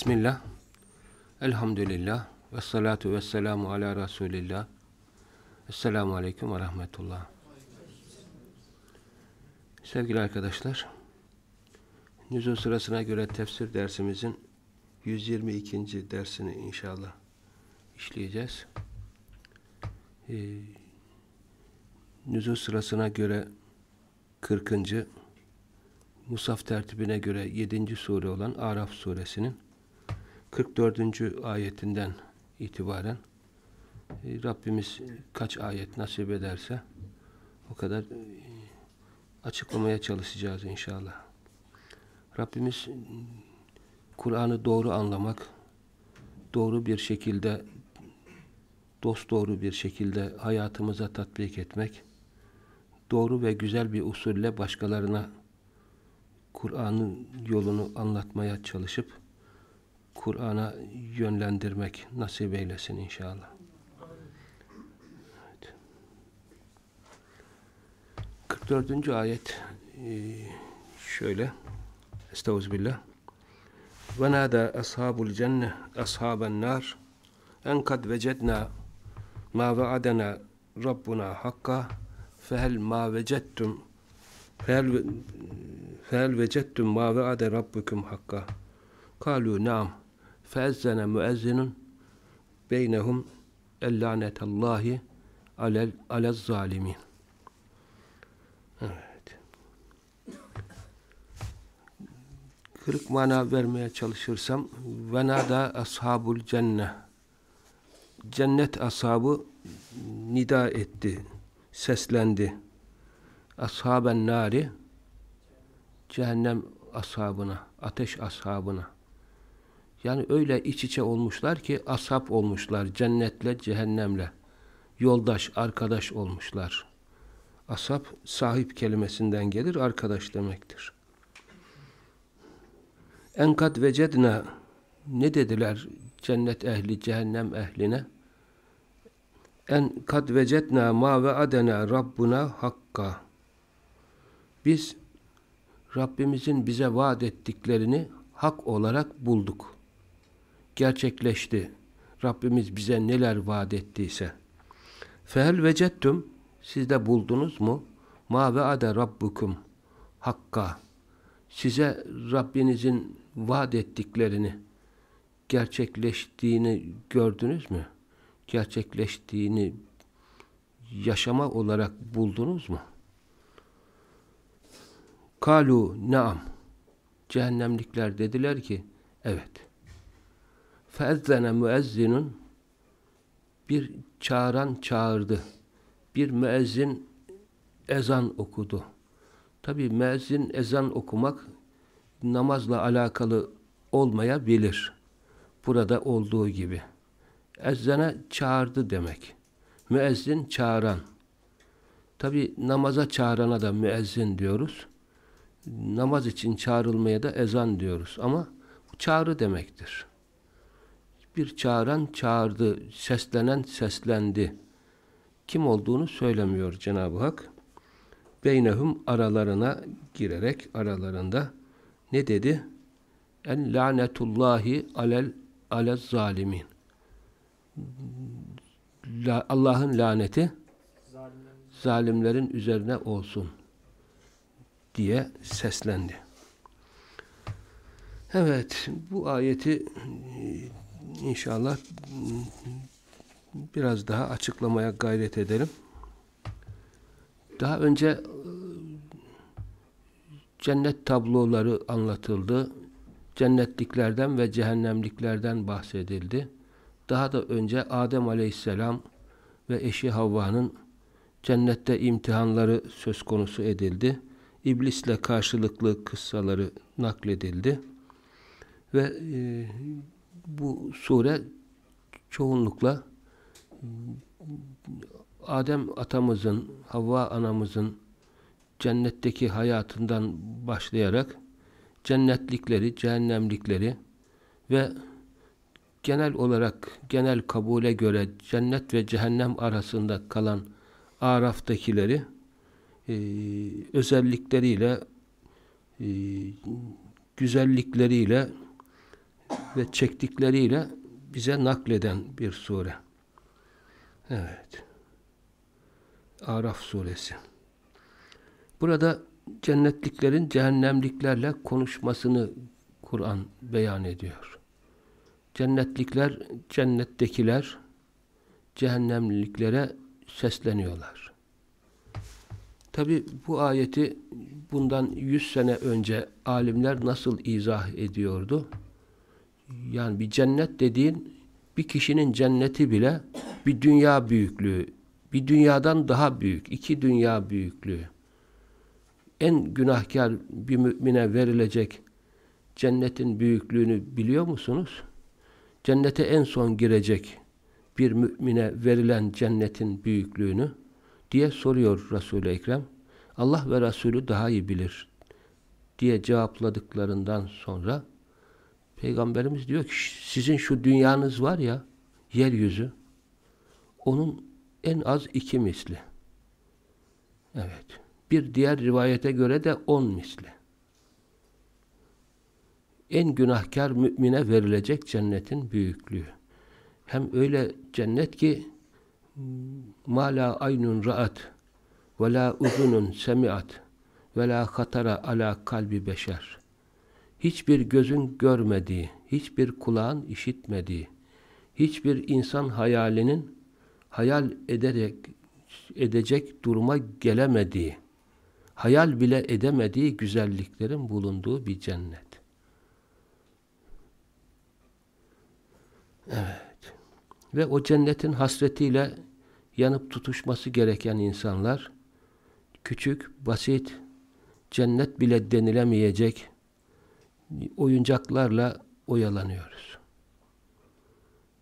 Bismillah. Elhamdülillah. Ve salatu ve selamu ala Resulillah. Esselamu Aleyküm ve Rahmetullah. Sevgili arkadaşlar, nüzul sırasına göre tefsir dersimizin 122. dersini inşallah işleyeceğiz. Ee, nüzul sırasına göre 40. Musaf tertibine göre 7. sure olan Araf suresinin 44. ayetinden itibaren e, Rabbimiz kaç ayet nasip ederse o kadar e, açıklamaya çalışacağız inşallah. Rabbimiz Kur'an'ı doğru anlamak, doğru bir şekilde dost doğru bir şekilde hayatımıza tatbik etmek, doğru ve güzel bir usulle başkalarına Kur'an'ın yolunu anlatmaya çalışıp Kur'an'a yönlendirmek nasip eylesin inşallah. Evet. 44. ayet e, şöyle Estağfirullah. Ve nâdâ ashabul cenne ashaben nar en kad vecedna ma vaadena rabbuna hakka fehel ma vecettum fehel fehel vecettum ma vaade rabbukum hakka kalu naam feezzene müezzinun beynehum ellânetallahi alel alel zalimin evet. Kırık mana vermeye çalışırsam venada ashabul cenne. Cennet ashabı nida etti seslendi. Ashaben nari. Cehennem ashabına ateş ashabına yani öyle iç içe olmuşlar ki ashab olmuşlar cennetle cehennemle yoldaş arkadaş olmuşlar ashab sahip kelimesinden gelir arkadaş demektir Enkad vecedna ne dediler cennet ehli cehennem ehline? En kad vecedna ma ve adena rabbuna hakka. Biz Rabbimizin bize vaat ettiklerini hak olarak bulduk. Gerçekleşti. Rabbimiz bize neler vaat ettiyse. Fehel vecettüm siz de buldunuz mu? Ma ve rabbukum hakka. Size Rabbinizin vaat ettiklerini gerçekleştiğini gördünüz mü? Gerçekleştiğini yaşama olarak buldunuz mu? Kalu naam. Cehennemlikler dediler ki evet. Feezzene müezzinun bir çağıran çağırdı. Bir müezzin ezan okudu. Tabi müezzin ezan okumak namazla alakalı olmayabilir. Burada olduğu gibi. Ezzene çağırdı demek. Müezzin çağıran. Tabi namaza çağırana da müezzin diyoruz. Namaz için çağrılmaya da ezan diyoruz. Ama çağrı demektir. Bir çağıran çağırdı, seslenen seslendi. Kim olduğunu söylemiyor Cenab-ı Hak. Beynehum aralarına girerek aralarında ne dedi? En lanetullahi alel alel zalimin. La, Allah'ın laneti zalimlerin üzerine olsun diye seslendi. Evet, bu ayeti inşallah biraz daha açıklamaya gayret edelim. Daha önce cennet tabloları anlatıldı. Cennetliklerden ve cehennemliklerden bahsedildi. Daha da önce Adem Aleyhisselam ve eşi Havva'nın cennette imtihanları söz konusu edildi. İblisle karşılıklı kıssaları nakledildi. Ve e, bu sure çoğunlukla Adem atamızın, Havva anamızın cennetteki hayatından başlayarak cennetlikleri, cehennemlikleri ve genel olarak genel kabule göre cennet ve cehennem arasında kalan Araf'takileri e, özellikleriyle e, güzellikleriyle ve çektikleriyle bize nakleden bir sure. Evet. Araf suresi. Burada cennetliklerin cehennemliklerle konuşmasını Kur'an beyan ediyor. Cennetlikler, cennettekiler cehennemliklere sesleniyorlar. Tabi bu ayeti bundan yüz sene önce alimler nasıl izah ediyordu? Yani bir cennet dediğin bir kişinin cenneti bile bir dünya büyüklüğü, bir dünyadan daha büyük, iki dünya büyüklüğü. En günahkar bir mümine verilecek cennetin büyüklüğünü biliyor musunuz? Cennete en son girecek bir mümine verilen cennetin büyüklüğünü diye soruyor Resul-i Ekrem. Allah ve Resulü daha iyi bilir diye cevapladıklarından sonra Peygamberimiz diyor ki sizin şu dünyanız var ya yeryüzü onun en az iki misli. Evet. Bir diğer rivayete göre de on misli. En günahkar mümine verilecek cennetin büyüklüğü. Hem öyle cennet ki ma la aynun ra'at ve la uzunun semiat ve la hatara ala kalbi beşer. Hiçbir gözün görmediği, hiçbir kulağın işitmediği, hiçbir insan hayalinin hayal ederek edecek duruma gelemediği, hayal bile edemediği güzelliklerin bulunduğu bir cennet. Evet. Ve o cennetin hasretiyle yanıp tutuşması gereken insanlar küçük, basit, cennet bile denilemeyecek oyuncaklarla oyalanıyoruz.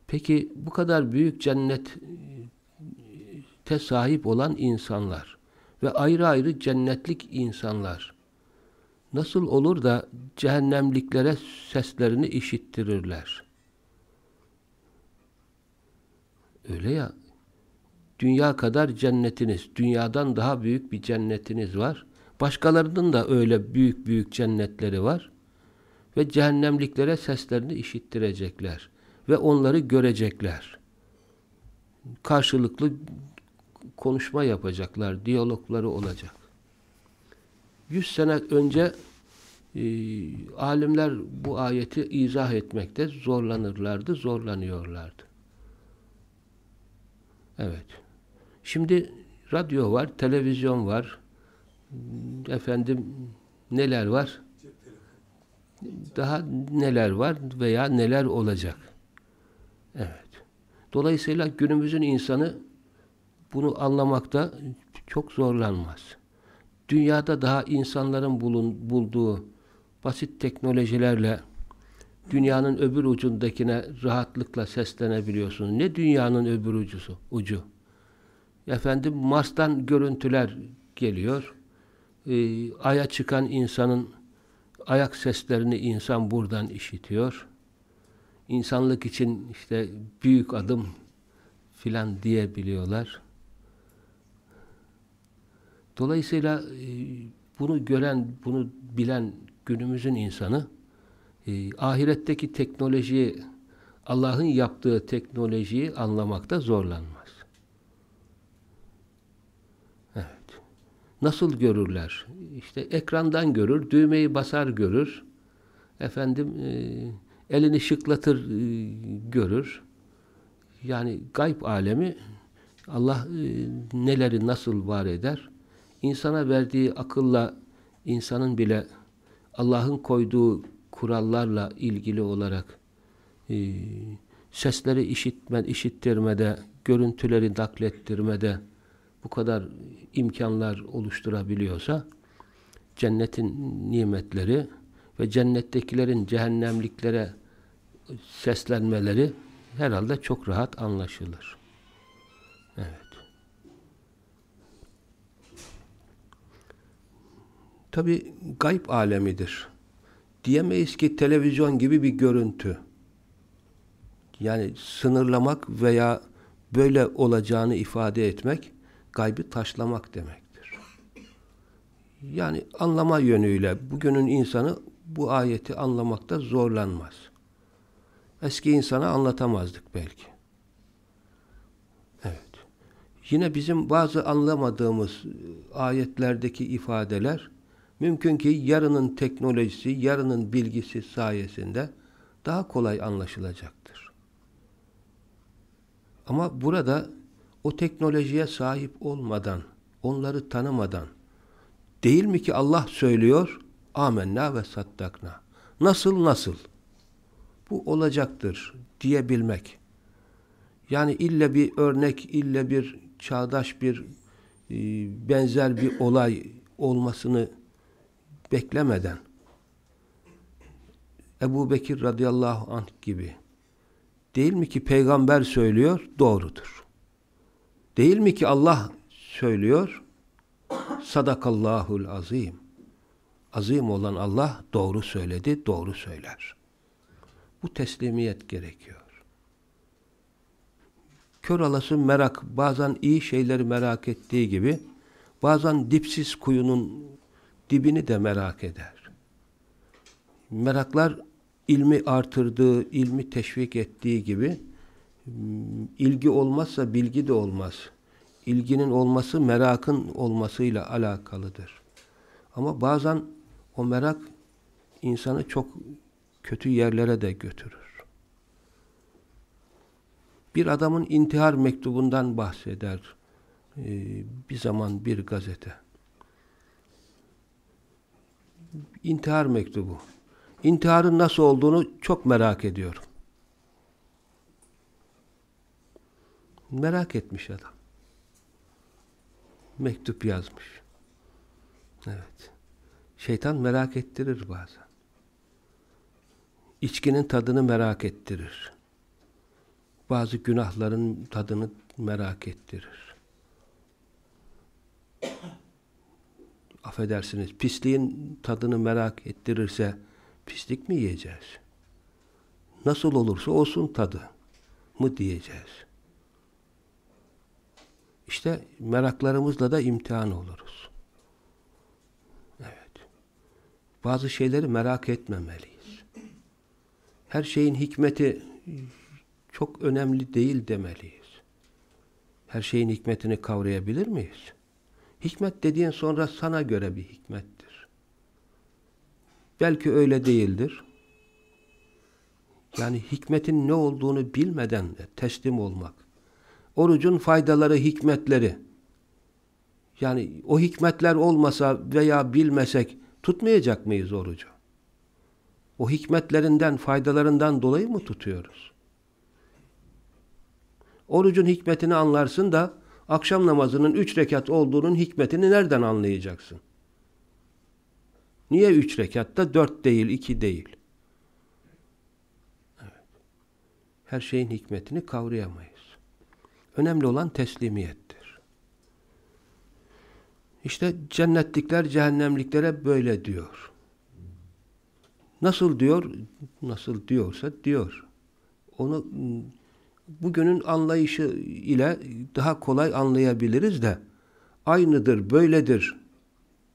Peki bu kadar büyük cennete sahip olan insanlar ve ayrı ayrı cennetlik insanlar nasıl olur da cehennemliklere seslerini işittirirler? Öyle ya, dünya kadar cennetiniz, dünyadan daha büyük bir cennetiniz var. Başkalarının da öyle büyük büyük cennetleri var. Ve cehennemliklere seslerini işittirecekler. Ve onları görecekler. Karşılıklı konuşma yapacaklar, diyalogları olacak. Yüz sene önce e, alimler bu ayeti izah etmekte zorlanırlardı, zorlanıyorlardı. Evet. Şimdi radyo var, televizyon var. Efendim neler var? Daha neler var veya neler olacak? Evet. Dolayısıyla günümüzün insanı bunu anlamakta çok zorlanmaz. Dünyada daha insanların bulun, bulduğu basit teknolojilerle dünyanın öbür ucundakine rahatlıkla seslenebiliyorsunuz. Ne dünyanın öbür ucusu, ucu? Efendim Mars'tan görüntüler geliyor. Ee, Ay'a çıkan insanın ayak seslerini insan buradan işitiyor. İnsanlık için işte büyük adım filan diyebiliyorlar. Dolayısıyla e, bunu gören, bunu bilen günümüzün insanı e, ahiretteki teknolojiyi Allah'ın yaptığı teknolojiyi anlamakta zorlanmaz. Evet. Nasıl görürler? İşte ekrandan görür, düğmeyi basar görür. Efendim e, elini şıklatır e, görür. Yani gayb alemi Allah e, neleri nasıl var eder? İnsana verdiği akılla insanın bile Allah'ın koyduğu kurallarla ilgili olarak e, sesleri işitme, işittirmede, görüntüleri naklettirmede bu kadar imkanlar oluşturabiliyorsa cennetin nimetleri ve cennettekilerin cehennemliklere seslenmeleri herhalde çok rahat anlaşılır. Evet. Tabi gayb alemidir diyemeyiz ki televizyon gibi bir görüntü. Yani sınırlamak veya böyle olacağını ifade etmek gaybı taşlamak demektir. Yani anlama yönüyle bugünün insanı bu ayeti anlamakta zorlanmaz. eski insana anlatamazdık belki. Evet. Yine bizim bazı anlamadığımız e, ayetlerdeki ifadeler mümkün ki yarının teknolojisi, yarının bilgisi sayesinde daha kolay anlaşılacaktır. Ama burada o teknolojiye sahip olmadan, onları tanımadan, değil mi ki Allah söylüyor, amenna ve saddakna. Nasıl nasıl? Bu olacaktır diyebilmek. Yani ille bir örnek, ille bir çağdaş bir e, benzer bir olay olmasını beklemeden Ebu Bekir radıyallahu anh gibi değil mi ki peygamber söylüyor doğrudur. Değil mi ki Allah söylüyor sadakallahul azim. Azim olan Allah doğru söyledi, doğru söyler. Bu teslimiyet gerekiyor. Kör alası merak, bazen iyi şeyleri merak ettiği gibi, bazen dipsiz kuyunun dibini de merak eder. Meraklar ilmi artırdığı, ilmi teşvik ettiği gibi ilgi olmazsa bilgi de olmaz. İlginin olması merakın olmasıyla alakalıdır. Ama bazen o merak insanı çok kötü yerlere de götürür. Bir adamın intihar mektubundan bahseder ee, bir zaman bir gazete. İntihar mektubu. İntiharın nasıl olduğunu çok merak ediyorum. Merak etmiş adam. Mektup yazmış. Evet. Şeytan merak ettirir bazen. İçkinin tadını merak ettirir. Bazı günahların tadını merak ettirir. Affedersiniz, pisliğin tadını merak ettirirse pislik mi yiyeceğiz? Nasıl olursa olsun tadı mı diyeceğiz? İşte meraklarımızla da imtihan oluruz. Evet. Bazı şeyleri merak etmemeliyiz. Her şeyin hikmeti çok önemli değil demeliyiz. Her şeyin hikmetini kavrayabilir miyiz? Hikmet dediğin sonra sana göre bir hikmettir. Belki öyle değildir. Yani hikmetin ne olduğunu bilmeden teslim olmak. Orucun faydaları, hikmetleri. Yani o hikmetler olmasa veya bilmesek tutmayacak mıyız orucu? O hikmetlerinden, faydalarından dolayı mı tutuyoruz? Orucun hikmetini anlarsın da akşam namazının üç rekat olduğunun hikmetini nereden anlayacaksın? Niye üç rekatta dört değil, iki değil? Evet. Her şeyin hikmetini kavrayamayız. Önemli olan teslimiyettir. İşte cennetlikler cehennemliklere böyle diyor. Nasıl diyor? Nasıl diyorsa diyor. Onu bugünün anlayışı ile daha kolay anlayabiliriz de aynıdır, böyledir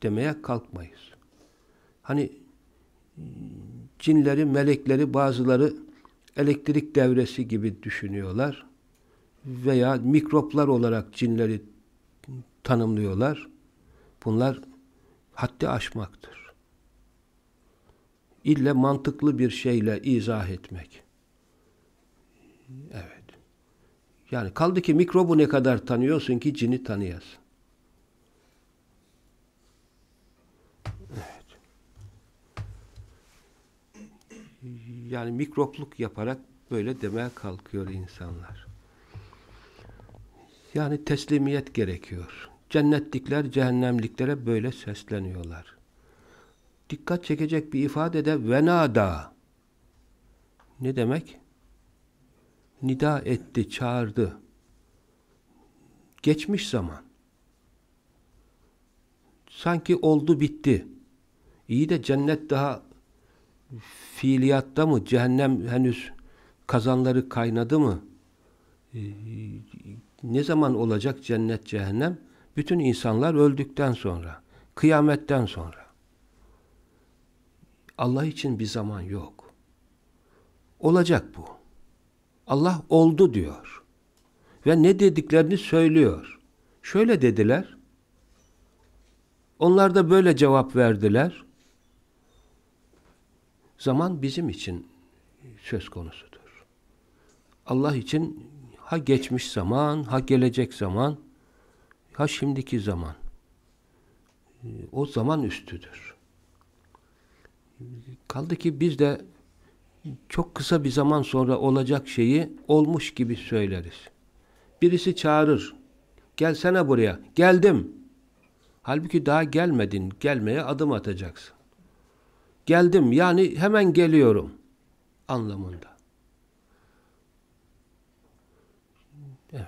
demeye kalkmayız. Hani cinleri, melekleri bazıları elektrik devresi gibi düşünüyorlar veya mikroplar olarak cinleri tanımlıyorlar. Bunlar haddi aşmaktır. İlle mantıklı bir şeyle izah etmek. Evet. Yani kaldı ki mikrobu ne kadar tanıyorsun ki cini tanıyasın. Evet. Yani mikropluk yaparak böyle demeye kalkıyor insanlar. Yani teslimiyet gerekiyor. Cennetlikler cehennemliklere böyle sesleniyorlar. Dikkat çekecek bir ifade de venada. Ne demek? nida etti, çağırdı. Geçmiş zaman. Sanki oldu bitti. İyi de cennet daha fiiliyatta mı? Cehennem henüz kazanları kaynadı mı? Ne zaman olacak cennet cehennem? Bütün insanlar öldükten sonra. Kıyametten sonra. Allah için bir zaman yok. Olacak bu. Allah oldu diyor. Ve ne dediklerini söylüyor. Şöyle dediler. Onlar da böyle cevap verdiler. Zaman bizim için söz konusudur. Allah için ha geçmiş zaman, ha gelecek zaman, ha şimdiki zaman. O zaman üstüdür. Kaldı ki biz de çok kısa bir zaman sonra olacak şeyi olmuş gibi söyleriz. Birisi çağırır. Gelsene buraya. Geldim. Halbuki daha gelmedin. Gelmeye adım atacaksın. Geldim yani hemen geliyorum anlamında. Evet.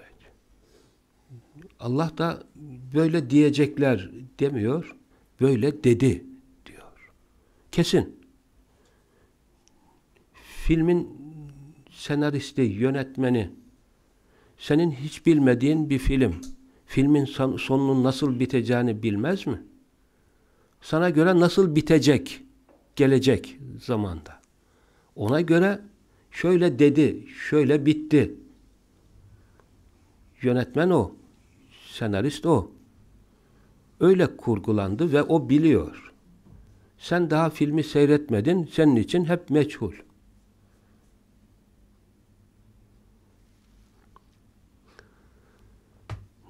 Allah da böyle diyecekler demiyor. Böyle dedi diyor. Kesin. Filmin senaristi, yönetmeni senin hiç bilmediğin bir film. Filmin sonunun nasıl biteceğini bilmez mi? Sana göre nasıl bitecek? gelecek zamanda. Ona göre şöyle dedi, şöyle bitti. Yönetmen o, senarist o. Öyle kurgulandı ve o biliyor. Sen daha filmi seyretmedin, senin için hep meçhul.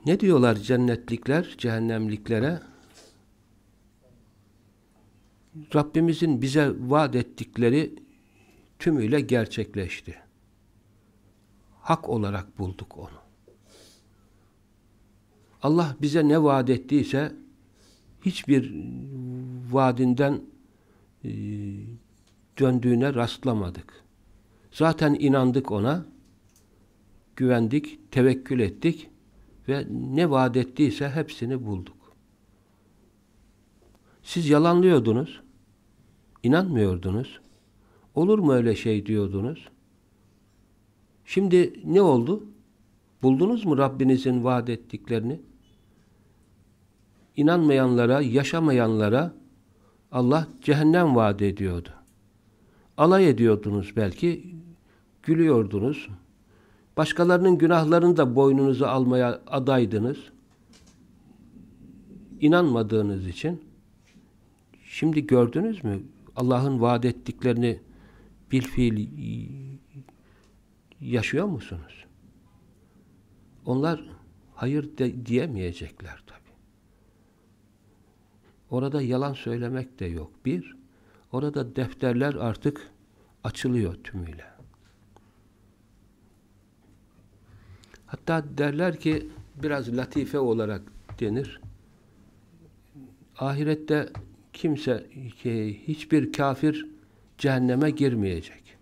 Ne diyorlar cennetlikler cehennemliklere? Rabbimizin bize vaat ettikleri tümüyle gerçekleşti. Hak olarak bulduk onu. Allah bize ne vaat ettiyse hiçbir vaadinden e, döndüğüne rastlamadık. Zaten inandık ona, güvendik, tevekkül ettik ve ne vaat ettiyse hepsini bulduk. Siz yalanlıyordunuz. İnanmıyordunuz. Olur mu öyle şey diyordunuz? Şimdi ne oldu? Buldunuz mu Rabbinizin vaat ettiklerini? İnanmayanlara, yaşamayanlara Allah cehennem vaat ediyordu. Alay ediyordunuz belki, gülüyordunuz. Başkalarının günahlarını da boynunuza almaya adaydınız. İnanmadığınız için. Şimdi gördünüz mü? Allah'ın vaat ettiklerini bil fiil yaşıyor musunuz? Onlar hayır de, diyemeyecekler. Orada yalan söylemek de yok. Bir, orada defterler artık açılıyor tümüyle. Hatta derler ki biraz latife olarak denir. Ahirette kimse, hiçbir kafir cehenneme girmeyecek.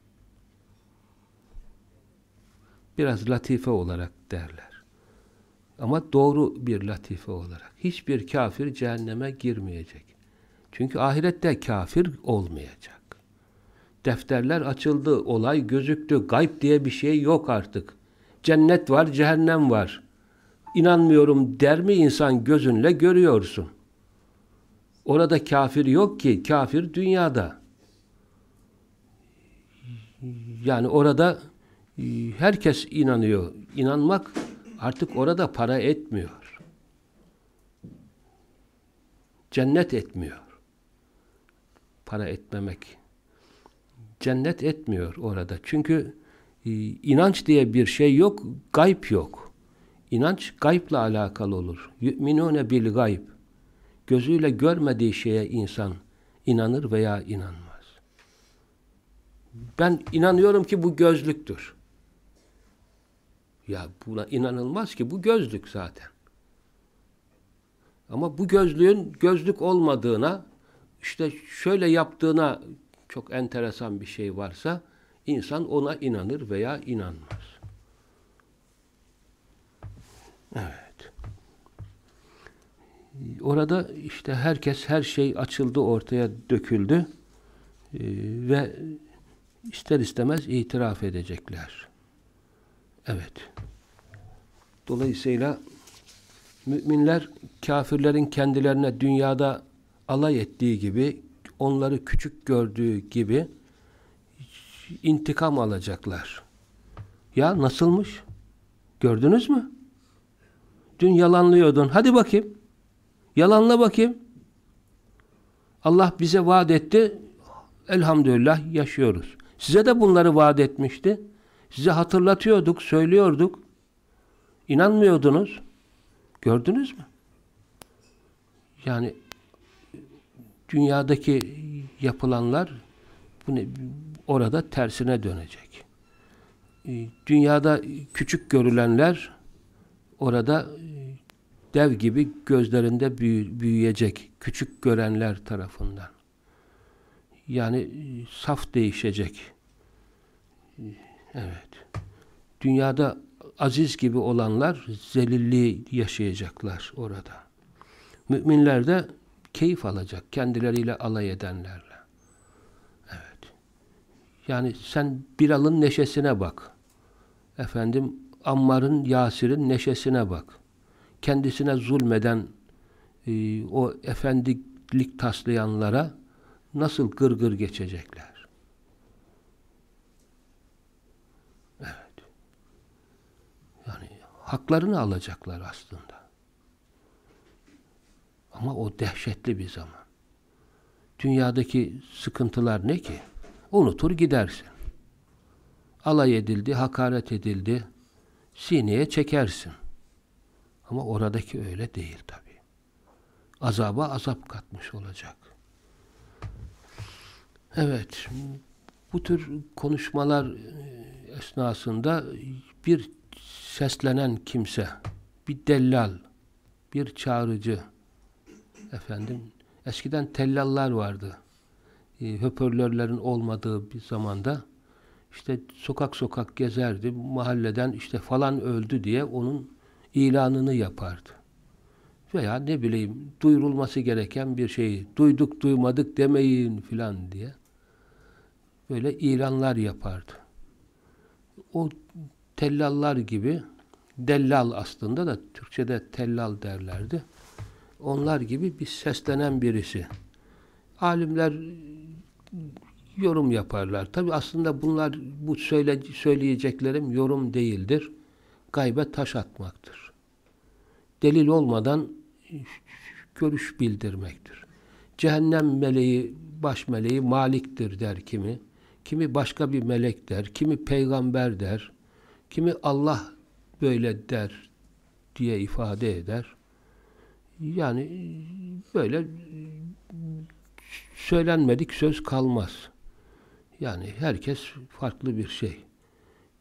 Biraz latife olarak derler. Ama doğru bir latife olarak. Hiçbir kafir cehenneme girmeyecek. Çünkü ahirette kafir olmayacak. Defterler açıldı, olay gözüktü. Gayb diye bir şey yok artık. Cennet var, cehennem var. İnanmıyorum der mi insan gözünle görüyorsun. Orada kafir yok ki. Kafir dünyada. Yani orada e, herkes inanıyor. İnanmak artık orada para etmiyor. Cennet etmiyor. Para etmemek. Cennet etmiyor orada. Çünkü e, inanç diye bir şey yok, gayb yok. İnanç gaybla alakalı olur. Yu'minune bil gayb gözüyle görmediği şeye insan inanır veya inanmaz. Ben inanıyorum ki bu gözlüktür. Ya buna inanılmaz ki bu gözlük zaten. Ama bu gözlüğün gözlük olmadığına işte şöyle yaptığına çok enteresan bir şey varsa insan ona inanır veya inanmaz. Evet. Orada işte herkes, her şey açıldı, ortaya döküldü ee, ve ister istemez itiraf edecekler. Evet. Dolayısıyla müminler kafirlerin kendilerine dünyada alay ettiği gibi, onları küçük gördüğü gibi intikam alacaklar. Ya nasılmış? Gördünüz mü? Dün yalanlıyordun. Hadi bakayım. Yalanla bakayım. Allah bize vaat etti. Elhamdülillah yaşıyoruz. Size de bunları vaat etmişti. Size hatırlatıyorduk, söylüyorduk. İnanmıyordunuz. Gördünüz mü? Yani dünyadaki yapılanlar bu ne, orada tersine dönecek. Ee, dünyada küçük görülenler orada e, dev gibi gözlerinde büyüyecek küçük görenler tarafından. Yani e, saf değişecek. Evet. Dünyada aziz gibi olanlar zelilliği yaşayacaklar orada. Müminler de keyif alacak kendileriyle alay edenlerle. Evet. Yani sen Bilal'ın neşesine bak. Efendim Ammar'ın, Yasir'in neşesine bak. Kendisine zulmeden e, o efendilik taslayanlara nasıl gırgır gır geçecekler. Evet. Yani haklarını alacaklar aslında. Ama o dehşetli bir zaman. Dünyadaki sıkıntılar ne ki? Unutur gidersin. Alay edildi, hakaret edildi. Sineye çekersin. Ama oradaki öyle değil tabi. Azaba azap katmış olacak. Evet, bu tür konuşmalar e, esnasında bir seslenen kimse, bir dellal, bir çağrıcı, efendim, eskiden tellallar vardı. E, hoparlörlerin olmadığı bir zamanda işte sokak sokak gezerdi. Mahalleden işte falan öldü diye onun ilanını yapardı. Veya ne bileyim duyurulması gereken bir şeyi duyduk duymadık demeyin filan diye böyle ilanlar yapardı. O tellallar gibi dellal aslında da Türkçe'de tellal derlerdi. Onlar gibi bir seslenen birisi. Alimler yorum yaparlar. Tabi aslında bunlar bu söyle, söyleyeceklerim yorum değildir. Gaybe taş atmaktır. Delil olmadan görüş bildirmektir. Cehennem meleği, baş meleği Malik'tir der kimi. Kimi başka bir melek der. Kimi peygamber der. Kimi Allah böyle der diye ifade eder. Yani böyle söylenmedik söz kalmaz. Yani herkes farklı bir şey.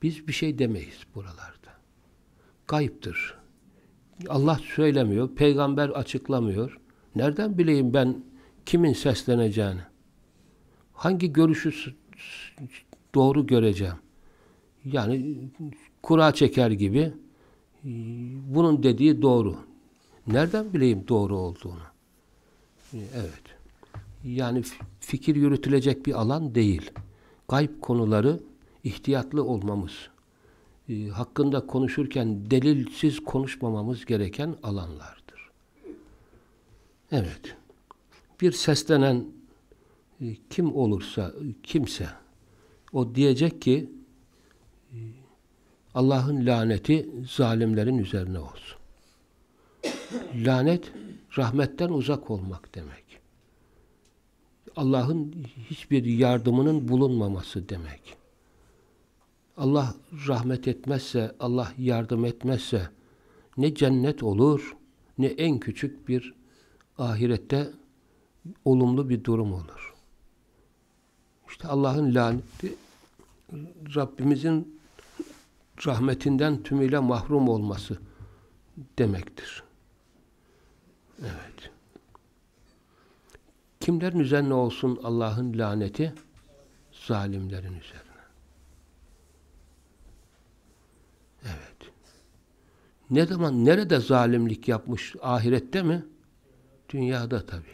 Biz bir şey demeyiz buralarda. Kayıptır. Allah söylemiyor, peygamber açıklamıyor. Nereden bileyim ben kimin sesleneceğini? Hangi görüşü doğru göreceğim? Yani kura çeker gibi bunun dediği doğru. Nereden bileyim doğru olduğunu? Evet. Yani fikir yürütülecek bir alan değil gayb konuları ihtiyatlı olmamız, e, hakkında konuşurken delilsiz konuşmamamız gereken alanlardır. Evet. Bir seslenen e, kim olursa, kimse o diyecek ki e, Allah'ın laneti zalimlerin üzerine olsun. Lanet rahmetten uzak olmak demek. Allah'ın hiçbir yardımının bulunmaması demek. Allah rahmet etmezse, Allah yardım etmezse ne cennet olur, ne en küçük bir ahirette olumlu bir durum olur. İşte Allah'ın laneti Rabbimizin rahmetinden tümüyle mahrum olması demektir. Evet. Kimlerin üzerine olsun Allah'ın laneti? Zalimlerin üzerine. Evet. Ne zaman, nerede zalimlik yapmış? Ahirette mi? Dünyada tabi.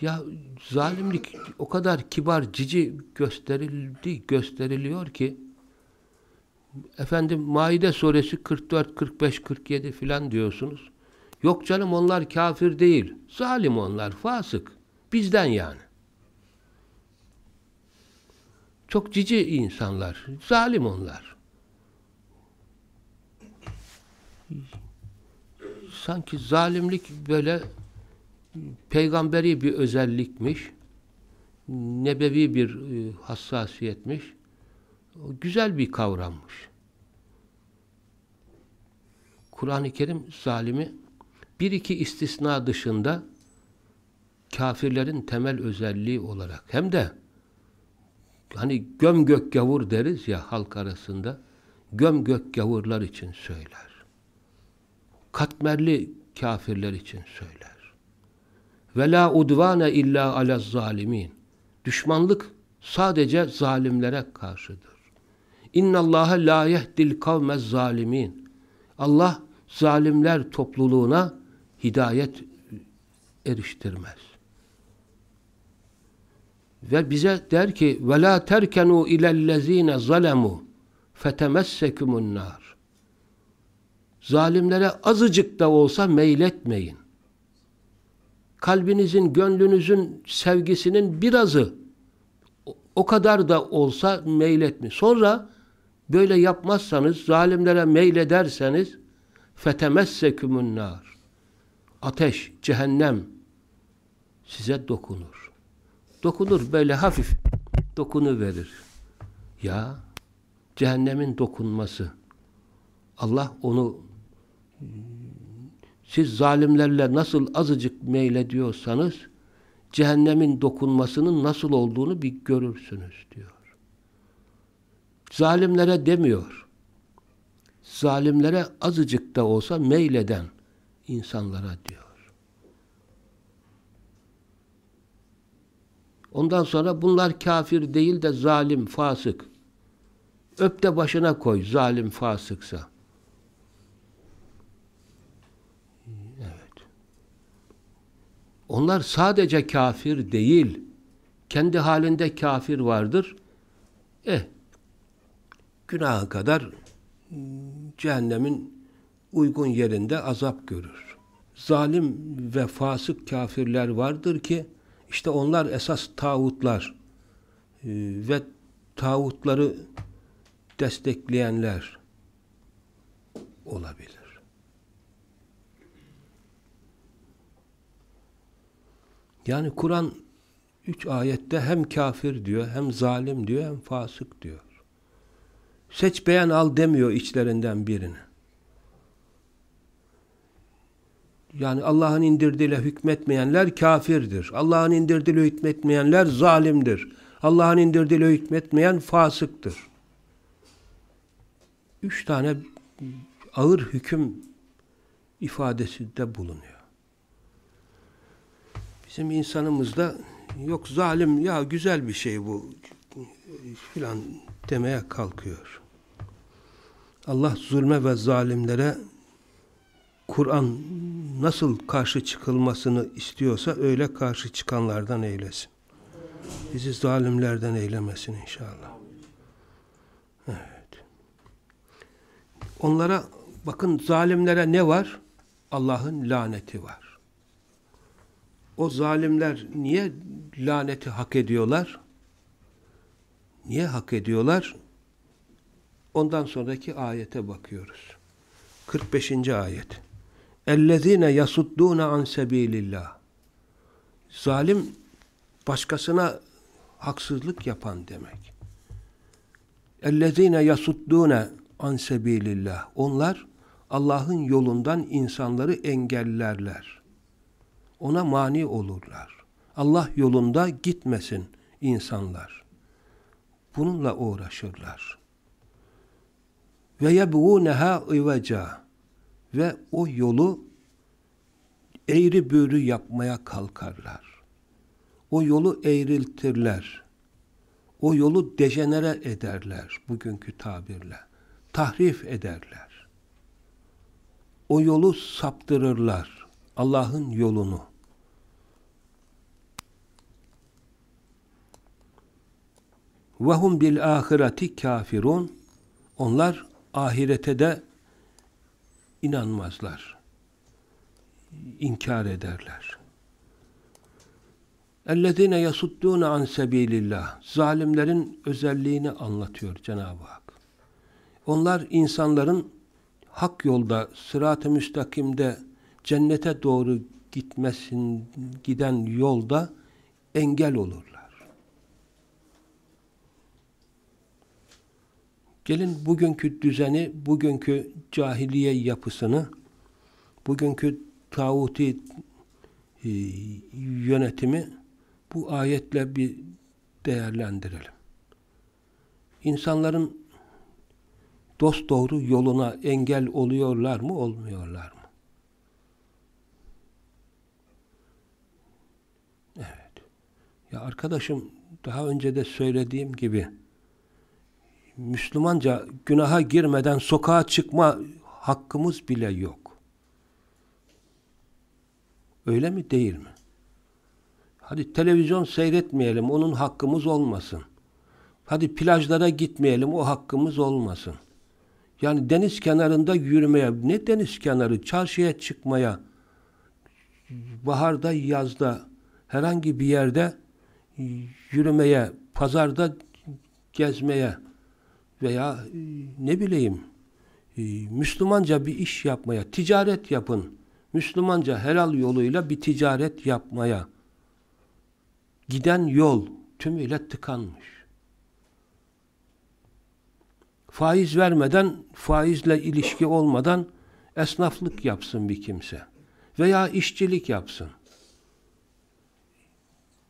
Ya zalimlik o kadar kibar, cici gösterildi, gösteriliyor ki efendim Maide suresi 44, 45, 47 filan diyorsunuz. Yok canım onlar kafir değil. Zalim onlar, fasık. Bizden yani. Çok cici insanlar. Zalim onlar. Sanki zalimlik böyle peygamberi bir özellikmiş. Nebevi bir e, hassasiyetmiş. Güzel bir kavrammış. Kur'an-ı Kerim zalimi bir iki istisna dışında kafirlerin temel özelliği olarak hem de hani göm gök gavur deriz ya halk arasında göm gök gavurlar için söyler. Katmerli kafirler için söyler. Ve la udvane illa ala zalimin. Düşmanlık sadece zalimlere karşıdır. İnna Allah la yehdil kavmez zalimin. Allah zalimler topluluğuna hidayet eriştirmez. Ve bize der ki ve la terkenu ilellezine zalemu fetemessekumun nar. Zalimlere azıcık da olsa meyletmeyin. Kalbinizin, gönlünüzün sevgisinin birazı o kadar da olsa meyletmeyin. Sonra böyle yapmazsanız, zalimlere meylederseniz fetemessekumun nar. Ateş, cehennem size dokunur. Dokunur böyle hafif dokunu verir. Ya cehennemin dokunması. Allah onu siz zalimlerle nasıl azıcık meylediyorsanız cehennemin dokunmasının nasıl olduğunu bir görürsünüz diyor. Zalimlere demiyor. Zalimlere azıcık da olsa meyleden insanlara diyor. Ondan sonra bunlar kafir değil de zalim, fasık. Öp de başına koy zalim, fasıksa. Evet. Onlar sadece kafir değil. Kendi halinde kafir vardır. Eh, günaha kadar cehennemin uygun yerinde azap görür. Zalim ve fasık kafirler vardır ki işte onlar esas tağutlar e, ve tağutları destekleyenler olabilir. Yani Kur'an üç ayette hem kafir diyor, hem zalim diyor, hem fasık diyor. Seç beğen al demiyor içlerinden birini. Yani Allah'ın indirdiğiyle hükmetmeyenler kafirdir. Allah'ın indirdiğiyle hükmetmeyenler zalimdir. Allah'ın indirdiğiyle hükmetmeyen fasıktır. Üç tane ağır hüküm ifadesi de bulunuyor. Bizim insanımızda yok zalim ya güzel bir şey bu filan demeye kalkıyor. Allah zulme ve zalimlere Kur'an nasıl karşı çıkılmasını istiyorsa öyle karşı çıkanlardan eylesin. Bizi zalimlerden eylemesin inşallah. Evet. Onlara bakın zalimlere ne var? Allah'ın laneti var. O zalimler niye laneti hak ediyorlar? Niye hak ediyorlar? Ondan sonraki ayete bakıyoruz. 45. ayet. اَلَّذ۪ينَ يَسُدُّونَ عَنْ سَب۪يلِ اللّٰهِ Zalim, başkasına haksızlık yapan demek. اَلَّذ۪ينَ يَسُدُّونَ عَنْ سَب۪يلِ اللّٰهِ Onlar, Allah'ın yolundan insanları engellerler. Ona mani olurlar. Allah yolunda gitmesin insanlar. Bununla uğraşırlar. Ve yebğûneha iveca ve o yolu eğri büğrü yapmaya kalkarlar. O yolu eğriltirler. O yolu dejenere ederler bugünkü tabirle. Tahrif ederler. O yolu saptırırlar. Allah'ın yolunu. vehum bil ahireti kafirun onlar ahirete de inanmazlar. İnkar ederler. Ellezine yasuddûne an sebilillah. Zalimlerin özelliğini anlatıyor Cenab-ı Hak. Onlar insanların hak yolda, sırat-ı müstakimde, cennete doğru gitmesin, giden yolda engel olurlar. Gelin bugünkü düzeni, bugünkü cahiliye yapısını, bugünkü tağuti e, yönetimi bu ayetle bir değerlendirelim. İnsanların dost doğru yoluna engel oluyorlar mı, olmuyorlar mı? Evet. Ya arkadaşım daha önce de söylediğim gibi Müslümanca günaha girmeden sokağa çıkma hakkımız bile yok. Öyle mi değil mi? Hadi televizyon seyretmeyelim, onun hakkımız olmasın. Hadi plajlara gitmeyelim, o hakkımız olmasın. Yani deniz kenarında yürümeye, ne deniz kenarı, çarşıya çıkmaya, baharda, yazda, herhangi bir yerde yürümeye, pazarda gezmeye veya ne bileyim Müslümanca bir iş yapmaya, ticaret yapın. Müslümanca helal yoluyla bir ticaret yapmaya giden yol tümüyle tıkanmış. Faiz vermeden, faizle ilişki olmadan esnaflık yapsın bir kimse. Veya işçilik yapsın.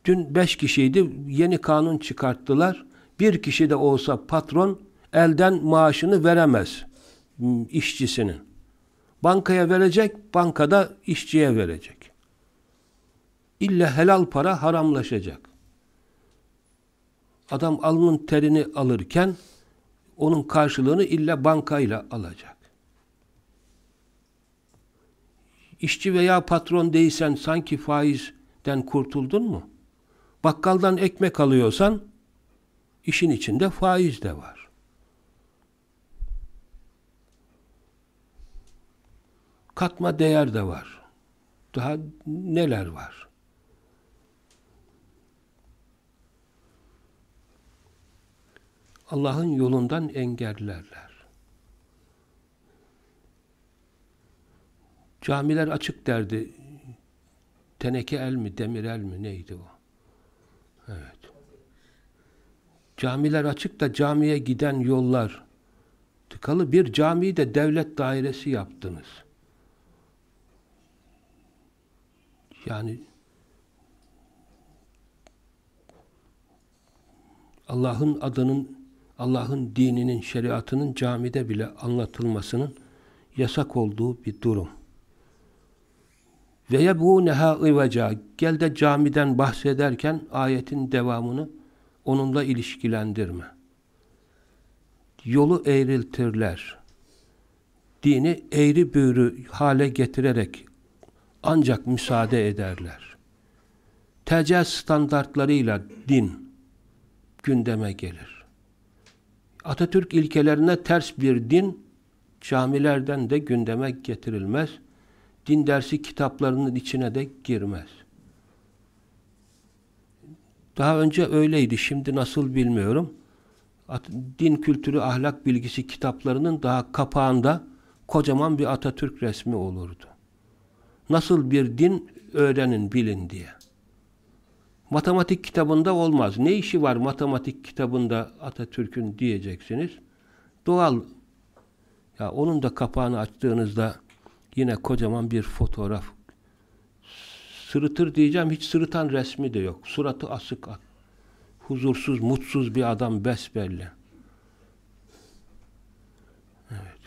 Dün beş kişiydi, yeni kanun çıkarttılar. Bir kişi de olsa patron elden maaşını veremez işçisinin. Bankaya verecek, bankada işçiye verecek. İlla helal para haramlaşacak. Adam alnın terini alırken onun karşılığını illa bankayla alacak. İşçi veya patron değilsen sanki faizden kurtuldun mu? Bakkaldan ekmek alıyorsan işin içinde faiz de var. Katma değer de var. Daha neler var? Allah'ın yolundan engellerler. Camiler açık derdi. Teneke el mi, demir el mi neydi o? Evet. Camiler açık da camiye giden yollar tıkalı. Bir camiyi de devlet dairesi yaptınız. Yani Allah'ın adının Allah'ın dininin, şeriatının camide bile anlatılmasının yasak olduğu bir durum. Ve bu neha ivaca gel de camiden bahsederken ayetin devamını onunla ilişkilendirme. Yolu eğriltirler. Dini eğri büğrü hale getirerek ancak müsaade ederler. TC standartlarıyla din gündeme gelir. Atatürk ilkelerine ters bir din camilerden de gündeme getirilmez. Din dersi kitaplarının içine de girmez. Daha önce öyleydi. Şimdi nasıl bilmiyorum. Din kültürü, ahlak bilgisi kitaplarının daha kapağında kocaman bir Atatürk resmi olurdu. Nasıl bir din öğrenin, bilin diye. Matematik kitabında olmaz. Ne işi var matematik kitabında Atatürk'ün diyeceksiniz. Doğal. Ya onun da kapağını açtığınızda yine kocaman bir fotoğraf. Sırıtır diyeceğim. Hiç sırıtan resmi de yok. Suratı asık. Huzursuz, mutsuz bir adam besbelli. Evet.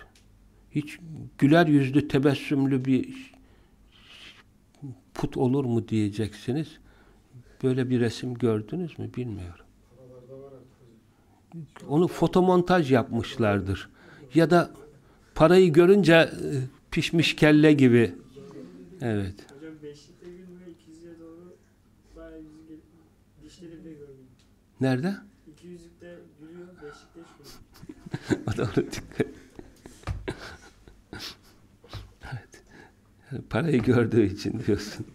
Hiç güler yüzlü, tebessümlü bir put olur mu diyeceksiniz. Böyle bir resim gördünüz mü bilmiyorum. Onu fotomontaj yapmışlardır. Ya da parayı görünce e, pişmiş kelle gibi. Evet. Hocam beşlikte gülmüyor, ikizliğe doğru bayağı yüzü gelip dişleri bile görmüyor. Nerede? İki yüzlükte gülüyor, hiç gülmüyor. o da ona dikkat. Parayı gördüğü için diyorsun.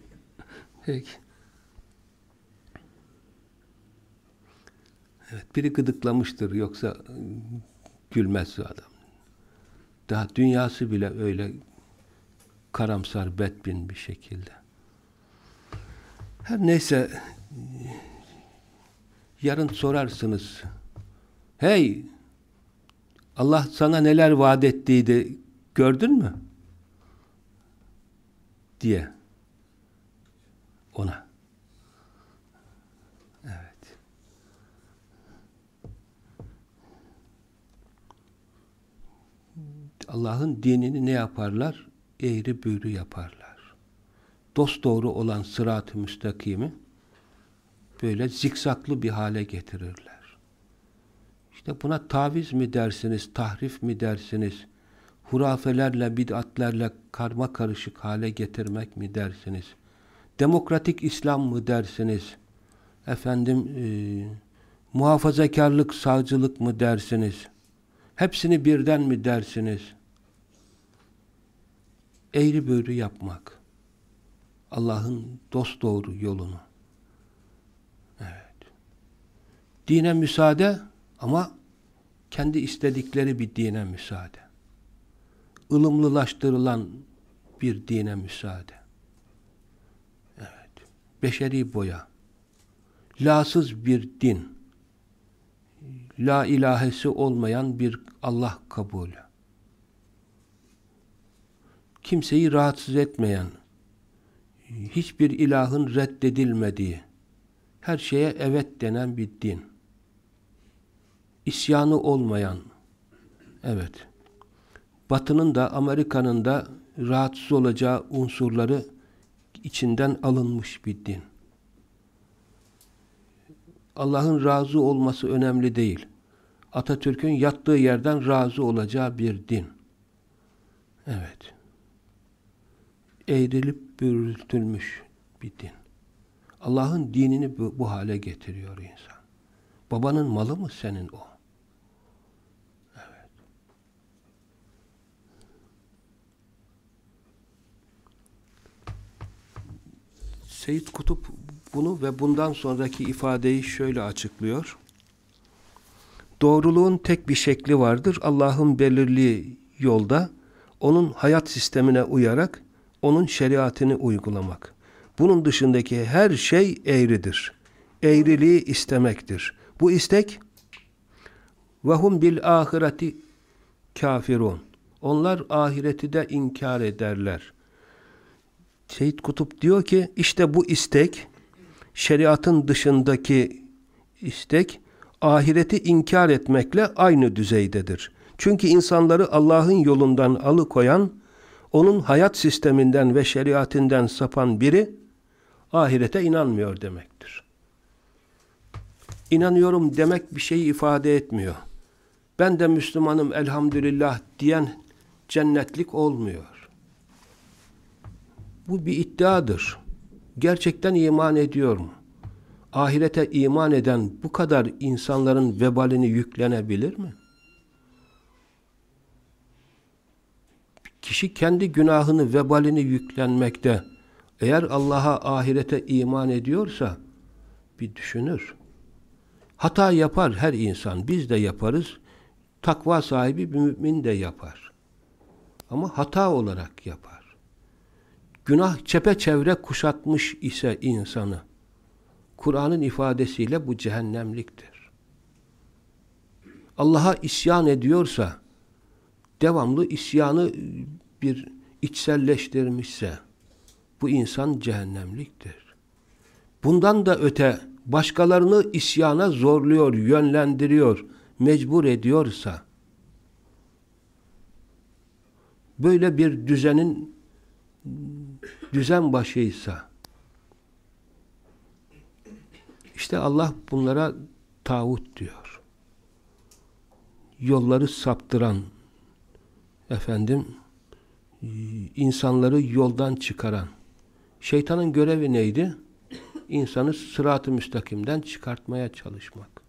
Peki. biri gıdıklamıştır yoksa gülmez adam. Daha dünyası bile öyle karamsar, bedbin bir şekilde. Her neyse yarın sorarsınız. Hey Allah sana neler vaat ettiydi gördün mü? Diye ona. Evet. Allah'ın dinini ne yaparlar? Eğri büğrü yaparlar. Dost doğru olan sırat-ı müstakimi böyle zikzaklı bir hale getirirler. İşte buna taviz mi dersiniz, tahrif mi dersiniz, hurafelerle, bid'atlerle karma karışık hale getirmek mi dersiniz, demokratik İslam mı dersiniz, efendim e, muhafazakarlık, sağcılık mı dersiniz, hepsini birden mi dersiniz, eğri büğrü yapmak, Allah'ın dosdoğru yolunu, evet, dine müsaade, ama kendi istedikleri bir dine müsaade. Ilımlılaştırılan bir dine müsaade. Evet. Beşeri boya. Lasız bir din. La ilahesi olmayan bir Allah kabulü. Kimseyi rahatsız etmeyen, hiçbir ilahın reddedilmediği, her şeye evet denen bir din isyanı olmayan, evet, Batı'nın da Amerika'nın da rahatsız olacağı unsurları içinden alınmış bir din. Allah'ın razı olması önemli değil. Atatürk'ün yattığı yerden razı olacağı bir din. Evet. Eğrilip bürültülmüş bir din. Allah'ın dinini bu, bu hale getiriyor insan. Babanın malı mı senin o? Seyit Kutup bunu ve bundan sonraki ifadeyi şöyle açıklıyor. Doğruluğun tek bir şekli vardır. Allah'ın belirli yolda onun hayat sistemine uyarak onun şeriatını uygulamak. Bunun dışındaki her şey eğridir. Eğriliği istemektir. Bu istek ve hum bil ahireti kafirun. Onlar ahireti de inkar ederler. Seyit Kutup diyor ki işte bu istek şeriatın dışındaki istek ahireti inkar etmekle aynı düzeydedir. Çünkü insanları Allah'ın yolundan alıkoyan, onun hayat sisteminden ve şeriatinden sapan biri ahirete inanmıyor demektir. İnanıyorum demek bir şeyi ifade etmiyor. Ben de Müslümanım elhamdülillah diyen cennetlik olmuyor. Bu bir iddiadır. Gerçekten iman ediyor mu? Ahirete iman eden bu kadar insanların vebalini yüklenebilir mi? Kişi kendi günahını, vebalini yüklenmekte eğer Allah'a ahirete iman ediyorsa bir düşünür. Hata yapar her insan. Biz de yaparız. Takva sahibi bir mümin de yapar. Ama hata olarak yapar günah çepeçevre kuşatmış ise insanı, Kur'an'ın ifadesiyle bu cehennemliktir. Allah'a isyan ediyorsa, devamlı isyanı bir içselleştirmişse, bu insan cehennemliktir. Bundan da öte, başkalarını isyana zorluyor, yönlendiriyor, mecbur ediyorsa, böyle bir düzenin düzen başıysa işte Allah bunlara tağut diyor. Yolları saptıran efendim insanları yoldan çıkaran şeytanın görevi neydi? İnsanı sırat-ı müstakimden çıkartmaya çalışmak.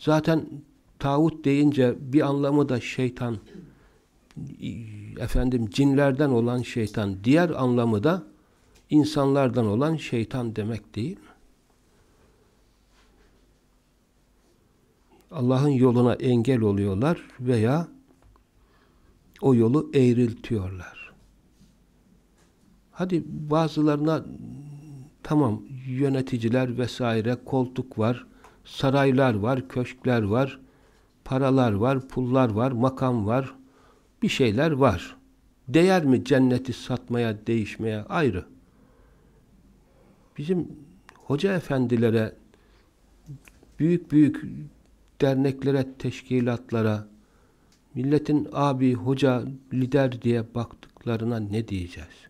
Zaten tağut deyince bir anlamı da şeytan efendim cinlerden olan şeytan, diğer anlamı da insanlardan olan şeytan demek değil? Allah'ın yoluna engel oluyorlar veya o yolu eğriltiyorlar. Hadi bazılarına tamam yöneticiler vesaire koltuk var, saraylar var, köşkler var, paralar var, pullar var, makam var, bir şeyler var. Değer mi cenneti satmaya, değişmeye? Ayrı. Bizim hoca efendilere, büyük büyük derneklere, teşkilatlara, milletin abi, hoca, lider diye baktıklarına ne diyeceğiz?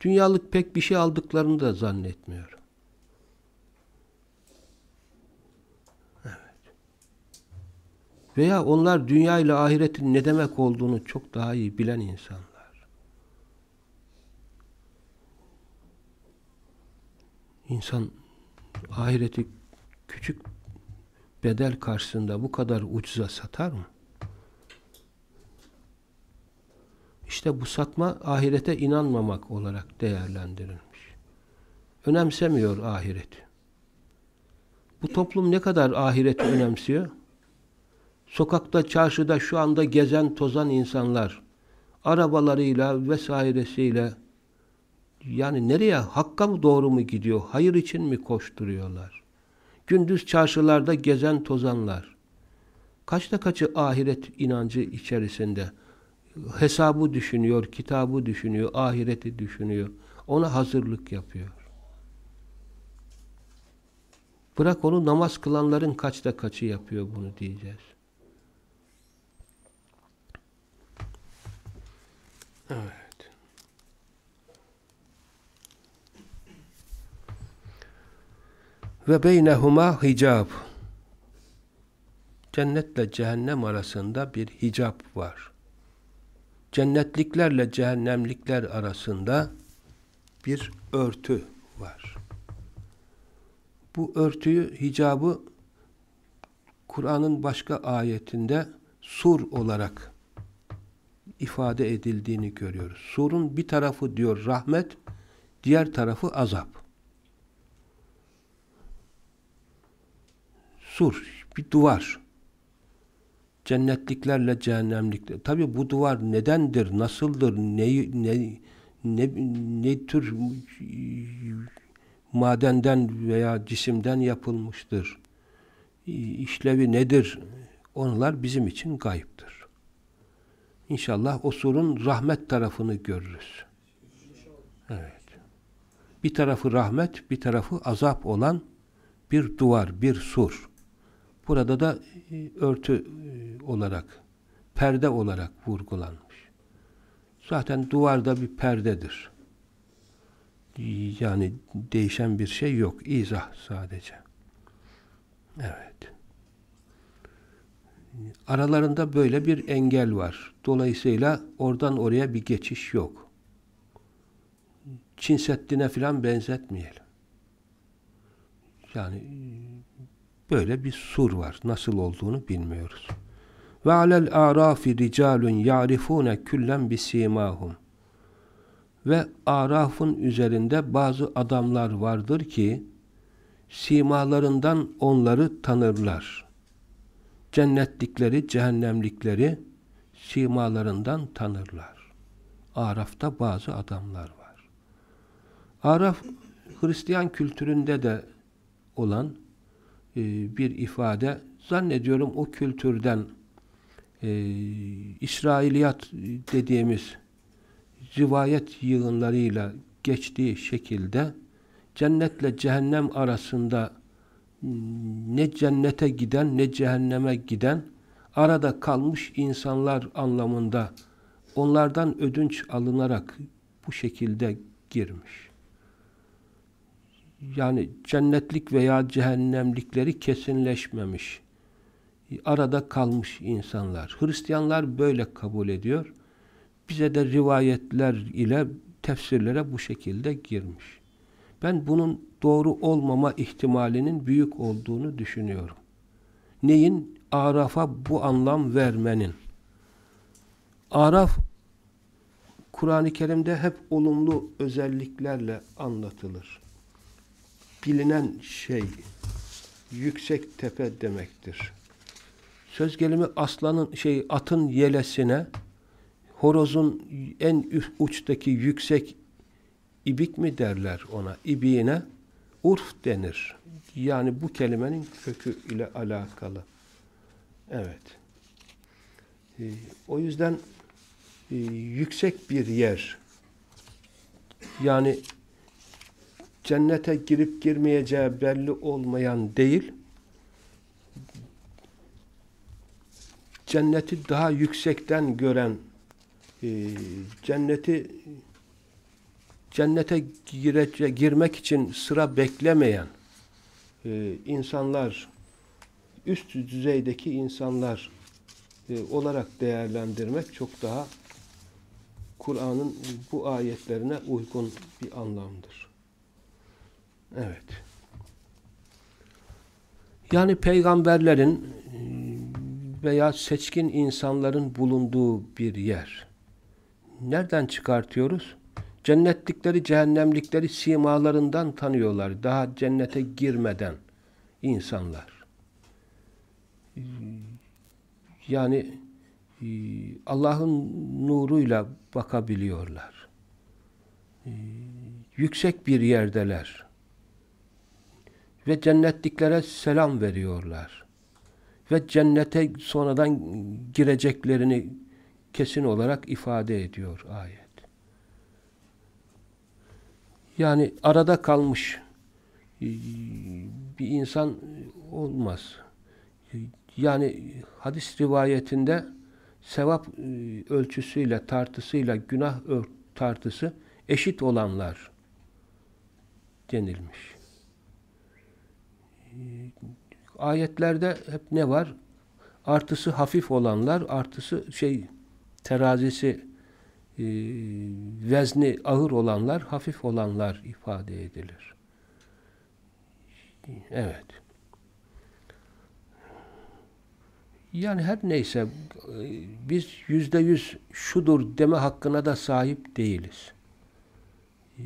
Dünyalık pek bir şey aldıklarını da zannetmiyorum. Veya onlar dünya ile ahiretin ne demek olduğunu çok daha iyi bilen insanlar. İnsan ahireti küçük bedel karşısında bu kadar ucuza satar mı? İşte bu satma ahirete inanmamak olarak değerlendirilmiş. Önemsemiyor ahireti. Bu toplum ne kadar ahireti önemsiyor? Sokakta, çarşıda şu anda gezen, tozan insanlar arabalarıyla vesairesiyle yani nereye? Hakka mı doğru mu gidiyor? Hayır için mi koşturuyorlar? Gündüz çarşılarda gezen tozanlar. Kaçta kaçı ahiret inancı içerisinde? Hesabı düşünüyor, kitabı düşünüyor, ahireti düşünüyor. Ona hazırlık yapıyor. Bırak onu namaz kılanların kaçta kaçı yapıyor bunu diyeceğiz. Evet. Ve beynehuma hicab. Cennetle cehennem arasında bir hicap var. Cennetliklerle cehennemlikler arasında bir örtü var. Bu örtüyü, hicabı Kur'an'ın başka ayetinde sur olarak ifade edildiğini görüyoruz. Surun bir tarafı diyor rahmet, diğer tarafı azap. Sur, bir duvar. Cennetliklerle cehennemlikler. Tabi bu duvar nedendir, nasıldır, ne, ne, ne, ne tür madenden veya cisimden yapılmıştır, işlevi nedir, onlar bizim için gayiptir. İnşallah o surun rahmet tarafını görürüz. Evet. Bir tarafı rahmet, bir tarafı azap olan bir duvar, bir sur. Burada da e, örtü e, olarak, perde olarak vurgulanmış. Zaten duvarda bir perdedir. Yani değişen bir şey yok. İzah sadece. Evet. Aralarında böyle bir engel var. Dolayısıyla oradan oraya bir geçiş yok. Çin Seddi'ne filan benzetmeyelim. Yani böyle bir sur var. Nasıl olduğunu bilmiyoruz. Ve alel arafi ricalun ya'rifune küllen bisimahum. Ve arafın üzerinde bazı adamlar vardır ki simalarından onları tanırlar. Cennetlikleri, cehennemlikleri simalarından tanırlar. Araf'ta bazı adamlar var. Araf Hristiyan kültüründe de olan e, bir ifade. Zannediyorum o kültürden e, İsrailiyat dediğimiz rivayet yığınlarıyla geçtiği şekilde cennetle cehennem arasında ne cennete giden ne cehenneme giden arada kalmış insanlar anlamında onlardan ödünç alınarak bu şekilde girmiş. Yani cennetlik veya cehennemlikleri kesinleşmemiş. Arada kalmış insanlar. Hristiyanlar böyle kabul ediyor. Bize de rivayetler ile tefsirlere bu şekilde girmiş. Ben bunun doğru olmama ihtimalinin büyük olduğunu düşünüyorum. Neyin? Araf'a bu anlam vermenin. Araf Kur'an-ı Kerim'de hep olumlu özelliklerle anlatılır. Bilinen şey yüksek tepe demektir. Söz gelimi aslanın şey atın yelesine horozun en uçtaki yüksek ibik mi derler ona? İbiğine urf denir. Yani bu kelimenin kökü ile alakalı. Evet. E, o yüzden e, yüksek bir yer yani cennete girip girmeyeceği belli olmayan değil, cenneti daha yüksekten gören, e, cenneti cennete girece, girmek için sıra beklemeyen e, insanlar, üst düzeydeki insanlar e, olarak değerlendirmek çok daha Kur'an'ın bu ayetlerine uygun bir anlamdır. Evet. Yani peygamberlerin e, veya seçkin insanların bulunduğu bir yer. Nereden çıkartıyoruz? Cennetlikleri, cehennemlikleri simalarından tanıyorlar. Daha cennete girmeden insanlar. Yani e, Allah'ın nuruyla bakabiliyorlar. E, yüksek bir yerdeler. Ve cennetliklere selam veriyorlar. Ve cennete sonradan gireceklerini kesin olarak ifade ediyor ayet. Yani arada kalmış e, bir insan olmaz. Yani hadis rivayetinde sevap e, ölçüsüyle, tartısıyla günah tartısı eşit olanlar denilmiş. E, ayetlerde hep ne var? Artısı hafif olanlar, artısı şey terazisi e, vezni ağır olanlar, hafif olanlar ifade edilir. Evet. Yani her neyse biz yüzde yüz şudur deme hakkına da sahip değiliz. Ee,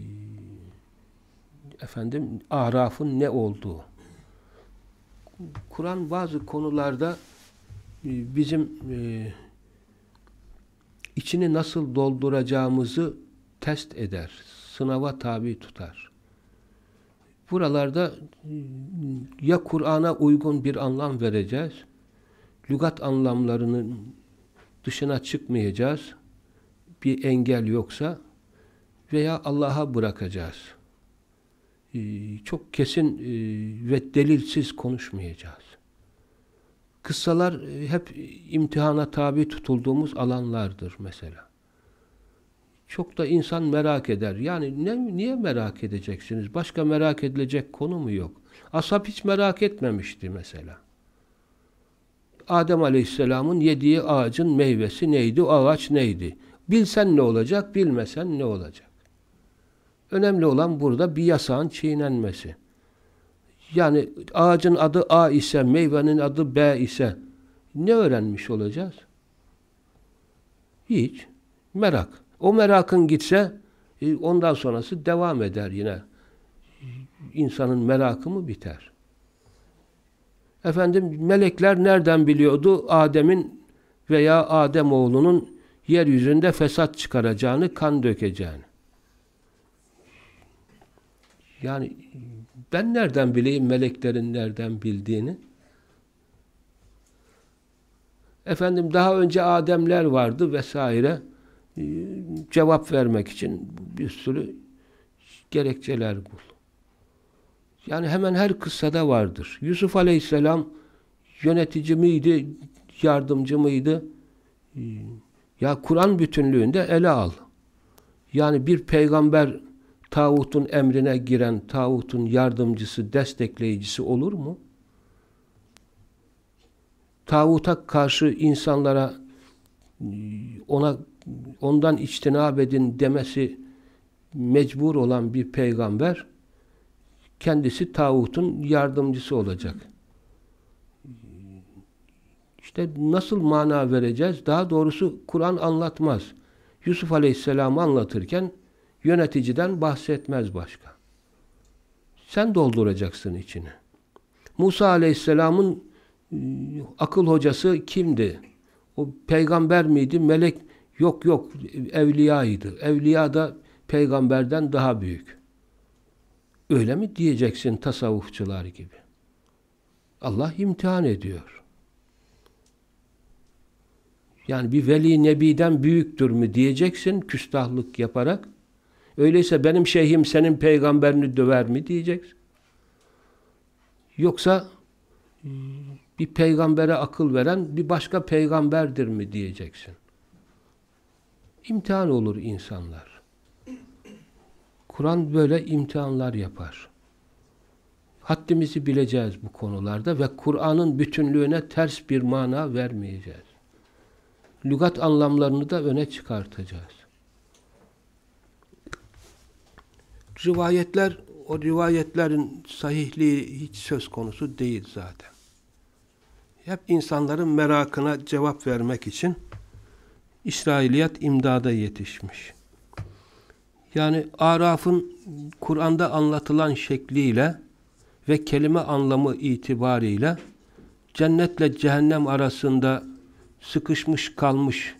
efendim arafın ne olduğu. Kur'an bazı konularda e, bizim e, içini nasıl dolduracağımızı test eder. Sınava tabi tutar. Buralarda ya Kur'an'a uygun bir anlam vereceğiz lügat anlamlarının dışına çıkmayacağız. Bir engel yoksa veya Allah'a bırakacağız. Ee, çok kesin e, ve delilsiz konuşmayacağız. Kıssalar e, hep imtihana tabi tutulduğumuz alanlardır mesela. Çok da insan merak eder. Yani ne, niye merak edeceksiniz? Başka merak edilecek konu mu yok? Ashab hiç merak etmemişti mesela. Adem Aleyhisselam'ın yediği ağacın meyvesi neydi? O ağaç neydi? Bilsen ne olacak? Bilmesen ne olacak? Önemli olan burada bir yasağın çiğnenmesi. Yani ağacın adı A ise, meyvenin adı B ise ne öğrenmiş olacağız? Hiç. Merak. O merakın gitse e, ondan sonrası devam eder yine. İnsanın merakı mı biter? Efendim melekler nereden biliyordu? Adem'in veya Adem oğlunun yeryüzünde fesat çıkaracağını, kan dökeceğini. Yani ben nereden bileyim meleklerin nereden bildiğini? Efendim daha önce Ademler vardı vesaire. Ee, cevap vermek için bir sürü gerekçeler bul. Yani hemen her kıssada vardır. Yusuf Aleyhisselam yönetici miydi, yardımcı mıydı? Ya Kur'an bütünlüğünde ele al. Yani bir peygamber tağutun emrine giren, tağutun yardımcısı, destekleyicisi olur mu? Tağuta karşı insanlara ona ondan içtinab edin demesi mecbur olan bir peygamber kendisi tağutun yardımcısı olacak. İşte nasıl mana vereceğiz? Daha doğrusu Kur'an anlatmaz. Yusuf Aleyhisselam'ı anlatırken yöneticiden bahsetmez başka. Sen dolduracaksın içini. Musa Aleyhisselam'ın e, akıl hocası kimdi? O peygamber miydi? Melek yok yok evliyaydı. Evliya da peygamberden daha büyük. Öyle mi diyeceksin tasavvufçular gibi? Allah imtihan ediyor. Yani bir veli nebiden büyüktür mü diyeceksin küstahlık yaparak. Öyleyse benim şeyhim senin peygamberini döver mi diyeceksin. Yoksa bir peygambere akıl veren bir başka peygamberdir mi diyeceksin. İmtihan olur insanlar. Kur'an böyle imtihanlar yapar. Haddimizi bileceğiz bu konularda ve Kur'an'ın bütünlüğüne ters bir mana vermeyeceğiz. Lügat anlamlarını da öne çıkartacağız. Rivayetler, o rivayetlerin sahihliği hiç söz konusu değil zaten. Hep insanların merakına cevap vermek için İsrailiyat imdada yetişmiş. Yani Araf'ın Kur'an'da anlatılan şekliyle ve kelime anlamı itibariyle cennetle cehennem arasında sıkışmış kalmış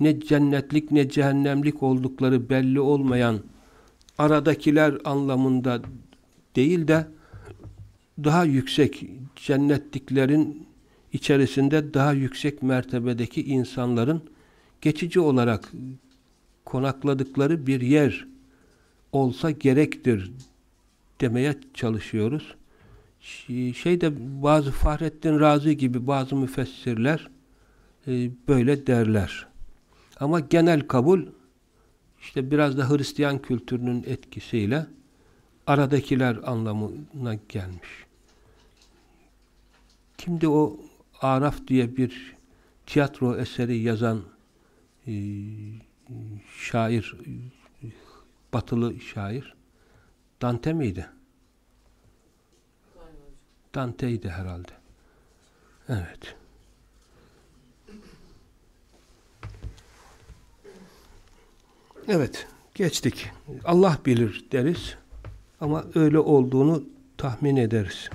ne cennetlik ne cehennemlik oldukları belli olmayan aradakiler anlamında değil de daha yüksek cennetliklerin içerisinde daha yüksek mertebedeki insanların geçici olarak konakladıkları bir yer olsa gerektir demeye çalışıyoruz. Şeyde bazı Fahrettin Razi gibi bazı müfessirler e, böyle derler. Ama genel kabul işte biraz da Hristiyan kültürünün etkisiyle aradakiler anlamına gelmiş. Kimdi o Araf diye bir tiyatro eseri yazan e, şair, batılı şair? Dante miydi? Dante'ydi herhalde. Evet. Evet, geçtik. Allah bilir deriz ama öyle olduğunu tahmin ederiz.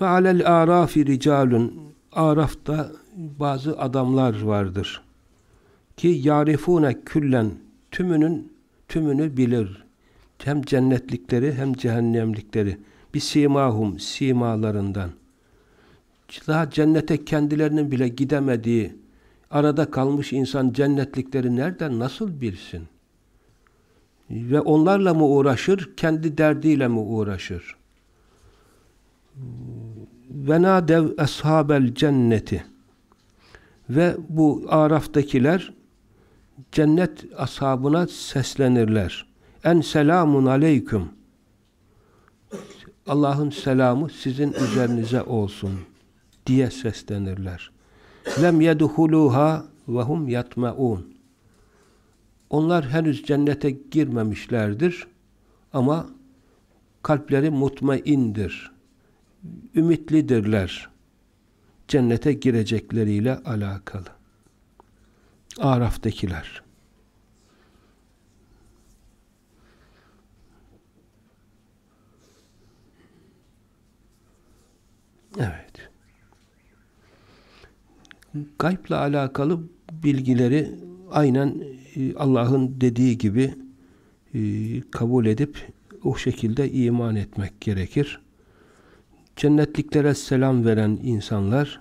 Ve alel arafi ricalun Araf'ta bazı adamlar vardır. Ki yarifune küllen tümünün tümünü bilir. Hem cennetlikleri hem cehennemlikleri. Bir simahum simalarından. Daha cennete kendilerinin bile gidemediği arada kalmış insan cennetlikleri nereden nasıl bilsin? Ve onlarla mı uğraşır, kendi derdiyle mi uğraşır? Ve nadev eshabel cenneti ve bu Araf'takiler cennet ashabına seslenirler. En selamun aleyküm Allah'ın selamı sizin üzerinize olsun diye seslenirler. Lem yedhuluha ve hum yatmaun. Onlar henüz cennete girmemişlerdir ama kalpleri mutmaindir. Ümitlidirler. Cennete girecekleriyle alakalı. Araf'takiler. Evet gaybla alakalı bilgileri aynen e, Allah'ın dediği gibi e, kabul edip o şekilde iman etmek gerekir. Cennetliklere selam veren insanlar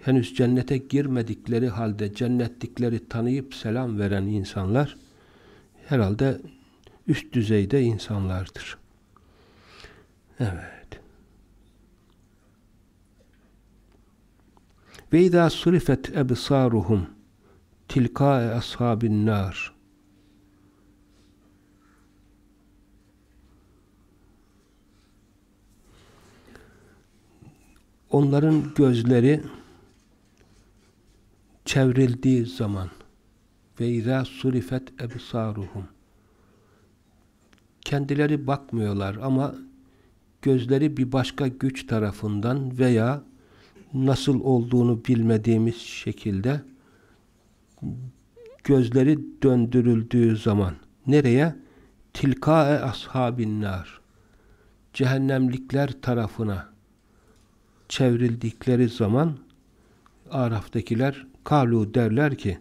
henüz cennete girmedikleri halde cennetlikleri tanıyıp selam veren insanlar herhalde üst düzeyde insanlardır. Evet. Ve izâ surifet ebsâruhum tilkâe ashabin nâr. Onların gözleri çevrildiği zaman ve izâ surifet ebsâruhum kendileri bakmıyorlar ama gözleri bir başka güç tarafından veya nasıl olduğunu bilmediğimiz şekilde gözleri döndürüldüğü zaman nereye? Tilkae ashabin nar. cehennemlikler tarafına çevrildikleri zaman Araf'takiler kalu derler ki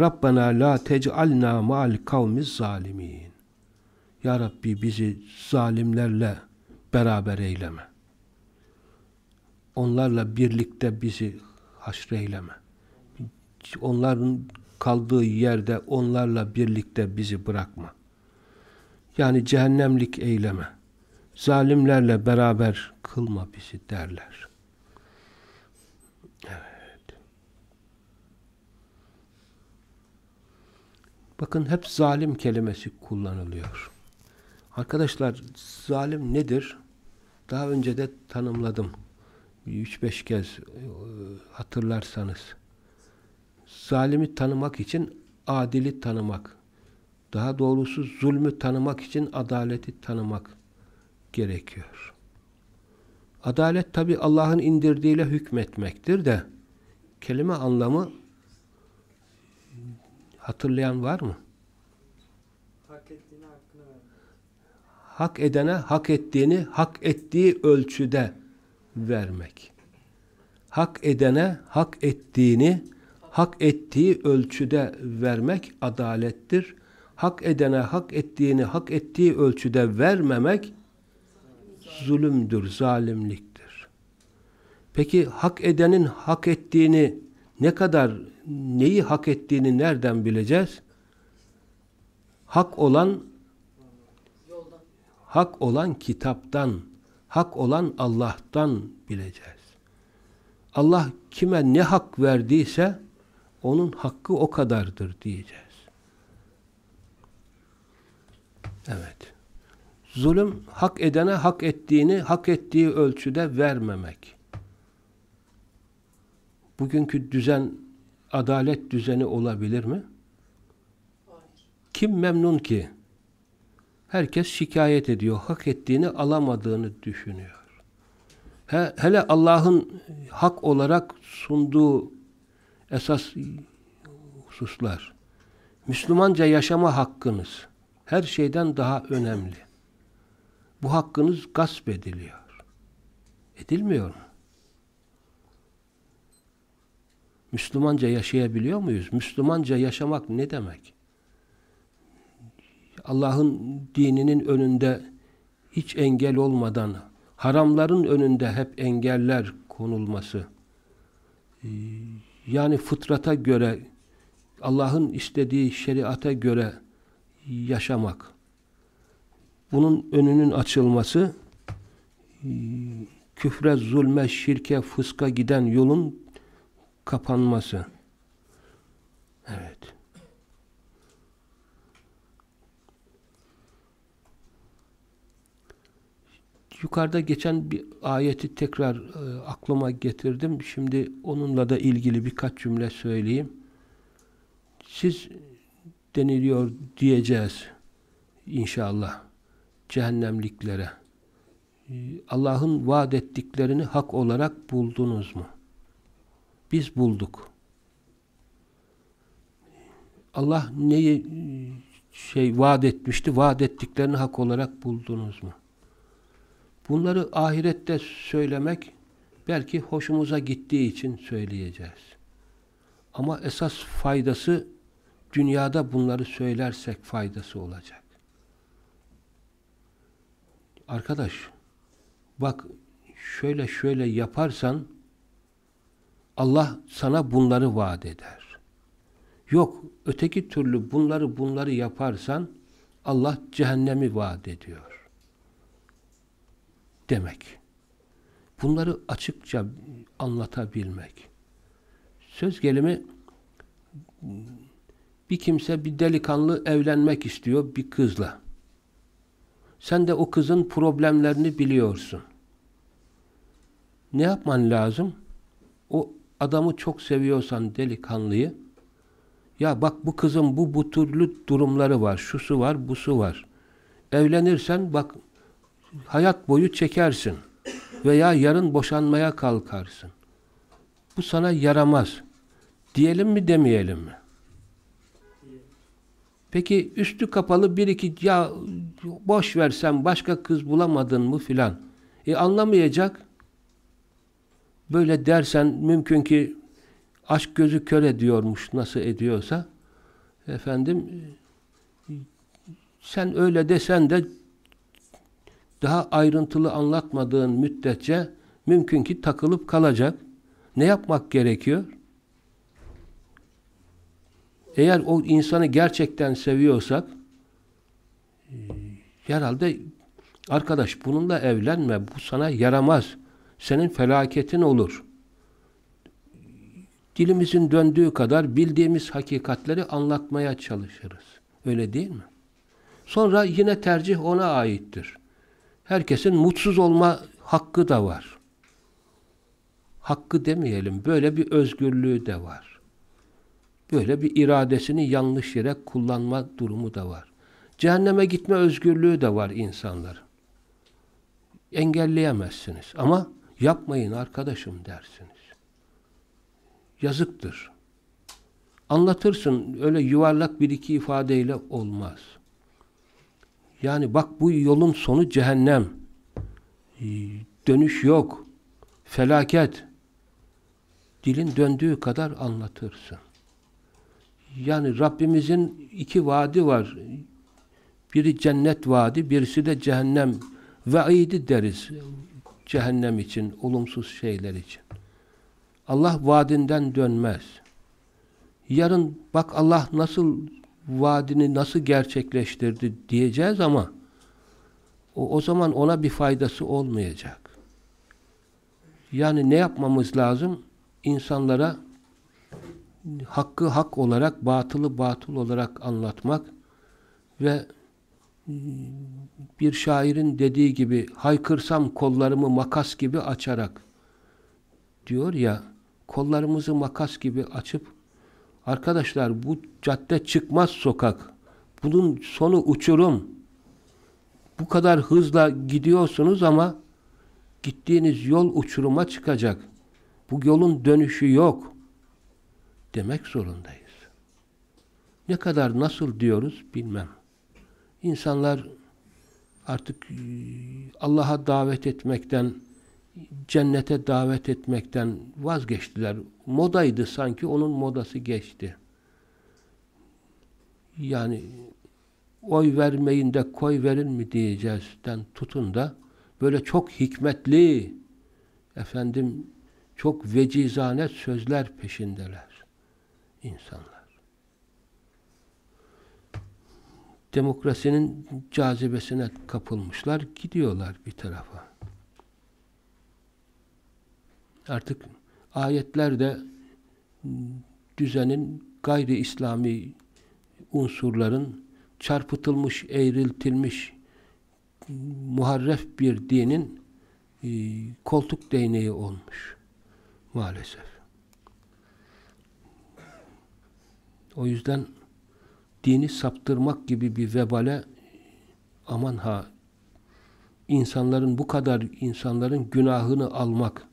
Rabbena la tec'alna ma'al kavmiz zalimin. Ya Rabbi bizi zalimlerle beraber eyleme. Onlarla birlikte bizi haşreyleme. Onların kaldığı yerde onlarla birlikte bizi bırakma. Yani cehennemlik eyleme. Zalimlerle beraber kılma bizi derler. Evet. Bakın hep zalim kelimesi kullanılıyor. Arkadaşlar zalim nedir? Daha önce de tanımladım. 3-5 kez e, hatırlarsanız. Zalimi tanımak için adili tanımak. Daha doğrusu zulmü tanımak için adaleti tanımak gerekiyor. Adalet tabi Allah'ın indirdiğiyle hükmetmektir de kelime anlamı hatırlayan var mı? Hak ettiğini hakkını vermek. Hak edene hak ettiğini hak ettiği ölçüde vermek. Hak edene hak ettiğini hak ettiği ölçüde vermek adalettir. Hak edene hak ettiğini hak ettiği ölçüde vermemek zulümdür, zalimliktir. Peki hak edenin hak ettiğini ne kadar, neyi hak ettiğini nereden bileceğiz? Hak olan hak olan kitaptan, hak olan Allah'tan bileceğiz. Allah kime ne hak verdiyse onun hakkı o kadardır diyeceğiz. Evet. Zulüm hak edene hak ettiğini hak ettiği ölçüde vermemek. Bugünkü düzen adalet düzeni olabilir mi? Kim memnun ki? Herkes şikayet ediyor. Hak ettiğini alamadığını düşünüyor. He, hele Allah'ın hak olarak sunduğu esas hususlar. Müslümanca yaşama hakkınız her şeyden daha önemli. Bu hakkınız gasp ediliyor. Edilmiyor mu? Müslümanca yaşayabiliyor muyuz? Müslümanca yaşamak ne demek? Allah'ın dininin önünde hiç engel olmadan, haramların önünde hep engeller konulması, yani fıtrata göre, Allah'ın istediği şeriata göre yaşamak, bunun önünün açılması, küfre, zulme, şirke, fıska giden yolun kapanması. Evet. Yukarıda geçen bir ayeti tekrar e, aklıma getirdim. Şimdi onunla da ilgili birkaç cümle söyleyeyim. Siz deniliyor diyeceğiz inşallah cehennemliklere. Allah'ın vaat ettiklerini hak olarak buldunuz mu? Biz bulduk. Allah neyi şey vaat etmişti? Vaat ettiklerini hak olarak buldunuz mu? Bunları ahirette söylemek belki hoşumuza gittiği için söyleyeceğiz. Ama esas faydası dünyada bunları söylersek faydası olacak. Arkadaş bak şöyle şöyle yaparsan Allah sana bunları vaat eder. Yok öteki türlü bunları bunları yaparsan Allah cehennemi vaat ediyor. Demek. Bunları açıkça anlatabilmek. Söz gelimi bir kimse bir delikanlı evlenmek istiyor bir kızla. Sen de o kızın problemlerini biliyorsun. Ne yapman lazım? O adamı çok seviyorsan delikanlıyı ya bak bu kızın bu bu türlü durumları var. Şusu var, busu var. Evlenirsen bak hayat boyu çekersin. Veya yarın boşanmaya kalkarsın. Bu sana yaramaz. Diyelim mi demeyelim mi? Peki üstü kapalı bir iki ya boş versen başka kız bulamadın mı filan. E anlamayacak. Böyle dersen mümkün ki aşk gözü kör ediyormuş nasıl ediyorsa. Efendim sen öyle desen de daha ayrıntılı anlatmadığın müddetçe mümkün ki takılıp kalacak. Ne yapmak gerekiyor? Eğer o insanı gerçekten seviyorsak e, herhalde arkadaş bununla evlenme, bu sana yaramaz. Senin felaketin olur. Dilimizin döndüğü kadar bildiğimiz hakikatleri anlatmaya çalışırız. Öyle değil mi? Sonra yine tercih ona aittir. Herkesin mutsuz olma hakkı da var. Hakkı demeyelim, böyle bir özgürlüğü de var. Böyle bir iradesini yanlış yere kullanma durumu da var. Cehenneme gitme özgürlüğü de var insanların. Engelleyemezsiniz ama yapmayın arkadaşım dersiniz. Yazıktır. Anlatırsın öyle yuvarlak bir iki ifadeyle olmaz. Yani bak bu yolun sonu cehennem. Ee, dönüş yok. Felaket. Dilin döndüğü kadar anlatırsın. Yani Rabbimizin iki vaadi var. Biri cennet vaadi, birisi de cehennem vaidi deriz. Cehennem için, olumsuz şeyler için. Allah vaadinden dönmez. Yarın bak Allah nasıl vaadini nasıl gerçekleştirdi diyeceğiz ama o, o zaman ona bir faydası olmayacak. Yani ne yapmamız lazım? İnsanlara hakkı hak olarak, batılı batıl olarak anlatmak ve bir şairin dediği gibi haykırsam kollarımı makas gibi açarak diyor ya kollarımızı makas gibi açıp arkadaşlar bu cadde çıkmaz sokak bunun sonu uçurum bu kadar hızla gidiyorsunuz ama gittiğiniz yol uçuruma çıkacak bu yolun dönüşü yok demek zorundayız. Ne kadar nasıl diyoruz bilmem. İnsanlar artık Allah'a davet etmekten, cennete davet etmekten vazgeçtiler. Modaydı sanki, onun modası geçti. Yani oy vermeyin de koy verin mi diyeceğizden tutun da böyle çok hikmetli efendim çok vecizane sözler peşindeler insanlar. Demokrasinin cazibesine kapılmışlar, gidiyorlar bir tarafa. Artık ayetler de düzenin gayri İslami unsurların çarpıtılmış, eğriltilmiş muharref bir dinin e, koltuk değneği olmuş maalesef. O yüzden dini saptırmak gibi bir vebale aman ha insanların bu kadar insanların günahını almak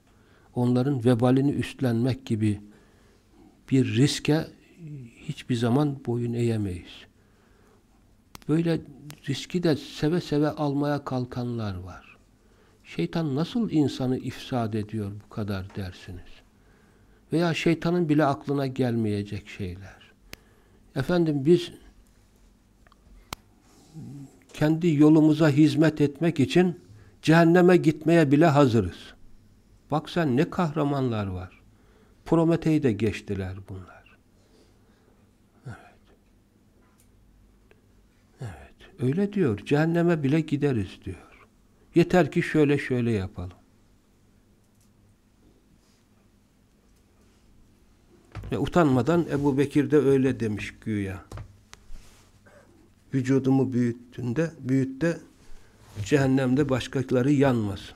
onların vebalini üstlenmek gibi bir riske hiçbir zaman boyun eğemeyiz. Böyle riski de seve seve almaya kalkanlar var. Şeytan nasıl insanı ifsad ediyor bu kadar dersiniz? Veya şeytanın bile aklına gelmeyecek şeyler. Efendim biz kendi yolumuza hizmet etmek için cehenneme gitmeye bile hazırız. Bak sen ne kahramanlar var. Promete'yi de geçtiler bunlar. Evet. Evet. Öyle diyor. Cehenneme bile gideriz diyor. Yeter ki şöyle şöyle yapalım. Ve utanmadan Ebu Bekir de öyle demiş güya. Vücudumu büyüttüğünde, büyütte cehennemde başkaları yanmasın.